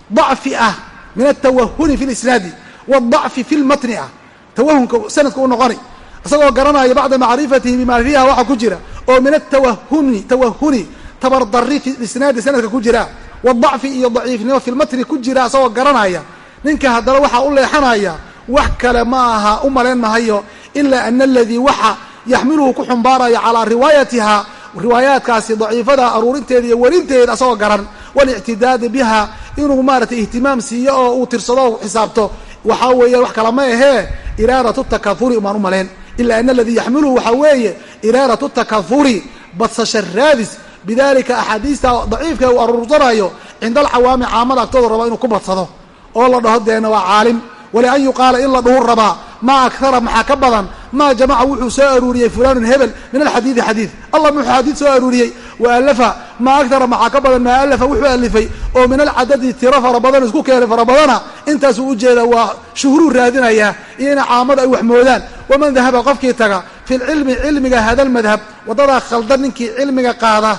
dacfi ah min atawahuni fi lisnaadi wadacfi fi lmatni ah tawahunka sanadka u noqoni isagoo garanaya bacda macrifatihi bimaa fiiha waxa ku jira oo min atawahuni tawahuni tabardari fi isnaadi sanadka ku jira wadacfi iyo daciifnimo fi lmatni ku jira isagoo garanaya ninka haddana waxaa u leexanaya wax kale ma aha u malayn mahayo ilaa ana aladii waxa yaxmiluhu ku xumbaaraya calaa riwaayatiha riwaayaadkaasi daciifada aruurinteeda iyo werinteeda asagoo garan walictidaadi biha inuu maaratay ihtimaam siiyo oo uu tirsado o xisaabto. Waxaa weeye wax kala ma ahee iraadatu takahuri umaan u malayn ila ana aladii yaxmiluhu waxaa weeye iraadatu takahuri badsasha raadis bidalika axaadiista daciifka uu aruursanayo cinda caamada agtooda raba inuu ku badsado. Oo la dhaho deena waa caalim walian yuqaala in la dhuhu rabaa maa akara maxaa ka badan maa jamaca wuxuu soo aruuriyey fulanun hebel min alxadiidi xadiid allah muxuu xadiid soo aruuriyey wa alafa maa akara maxaa ka badan maa alafa wuxuu alifay oo min alcadadi tiro fara badan isku keenay fara badana intaasuu ujeeda waa shuhruu raadinayaa iyo ina caamada ay wax moodaan waman dahaba qofkii taga fi lcilmi cilmiga hada lmadhab waddadaa khaldan ninkii cilmiga qaada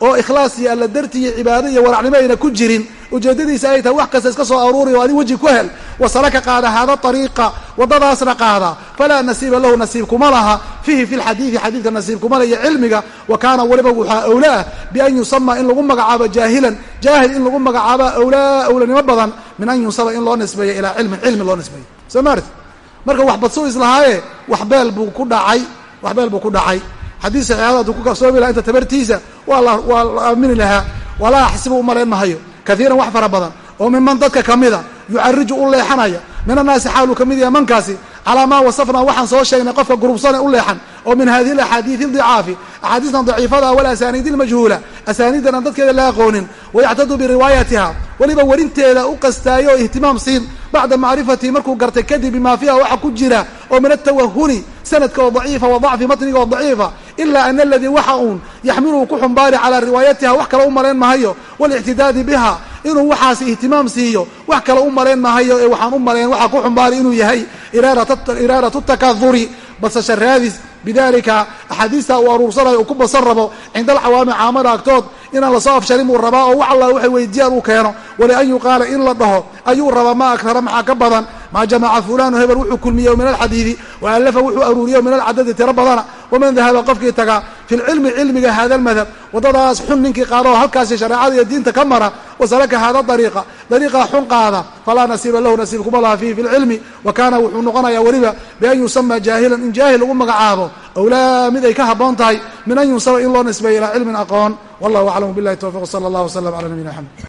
oo ikhlaas iyo alla darti iyo cibaado iyo waracnimo ayna ku jirin ujeedadiisa ay tahay wax kasta iska soo aruuri oo adi weji ku hel. Wasalaka qaada haada ariiqa wadadaasna qaada. Falaa nasiiba lahu nasiib kuma laha. Fiihi fi lxadiidi xadiidka nasiib kuma layo cilmiga. Wa kaana weliba waxaa awlaa bian yusama in lagu magacaabo jaahilan. Jaahil in lagu magacaabo awlaa awlanimo badan min an yunsaba in loo nisbeeyo ilaa cilmin cilmi loo nisbeeyo. Soo maarti marka wax badsuu islahaaye waxbeel buu ku dhacay waxbeel buu ku dhacay haddii saxiixada aduu ku kalsoomi laha inta tabartiisa waa la waa la aamini lahaa walaa axsibu u malayn mahayo. Kaiiran wax fara badan oo miman dadka kamida yucariju u leexanaya. Min annaasi xaaluu ka mid yahay mankaasi calaa maa wasafnaa waxaan soo sheegnay qofka gurubsane u leexan. Oo min hadihi alaxaadiidi dicaafi axaadiistan daciifada walasaaniidi lmajhuula asaaniiddan aan dadkeeda la aqoonin. Wayactadu biriwaayatiha weliba werinteeda u qastaayo oo ihtimaam siin. Bacda macrifatihi markuu gartay kadib bimaa fiiha waxa ku jira oo min atawahuni sanadka oo daciifa wa dacfi matniga oo daciifa ilaa ana aladii waxa uun yaxmiluhu ku xumbaari calaa riwaayatiha wax kale u malayn mahayo walictidaadi biha inuu waxaas ihtimaam siiyo wax kale u malayn mahayo ee waxaan u malayn waxaa ku xumbaari inuu yahay iraadatu takaduri basasha raadis bidalika axaadiista uu aruursanayo uu ku basan rabo cinda alcawaami caamada inaan la soo afsharin buu rabaa oo wax alla waxay weydiiyaan uu keeno. Walian yuqaala in la dhaho ayuu rabaa ma akrara maxaa ka badan? Maa jamaca fulanu hebel wuxuu kulmiyey min alxadiidi wa alafa wuxuu aruuriye min alcadadi tiro badana. Waman dahaba qofkii taga fi lcilmi cilmiga hada almadhab waddadaas xun ninkii qaada oo halkaasi shareecada iyo diinta ka mara wasalaka hada dariiqa. Dariiqa xun qaada. Falaa nasiiba lahu nasiib kuma laha fiihi fi lcilmi wa kaana wuxuu noqonayaa weliba bian yusama jaahilan in jaahil lagu magacaabo. Awlaa mid ay ka haboon tahay min an yunsaba in loo nisbeeyo ilaa cilmin aqoon wallahu aclam bilahi towfiq sala allah wslam ala nabiyina mxamed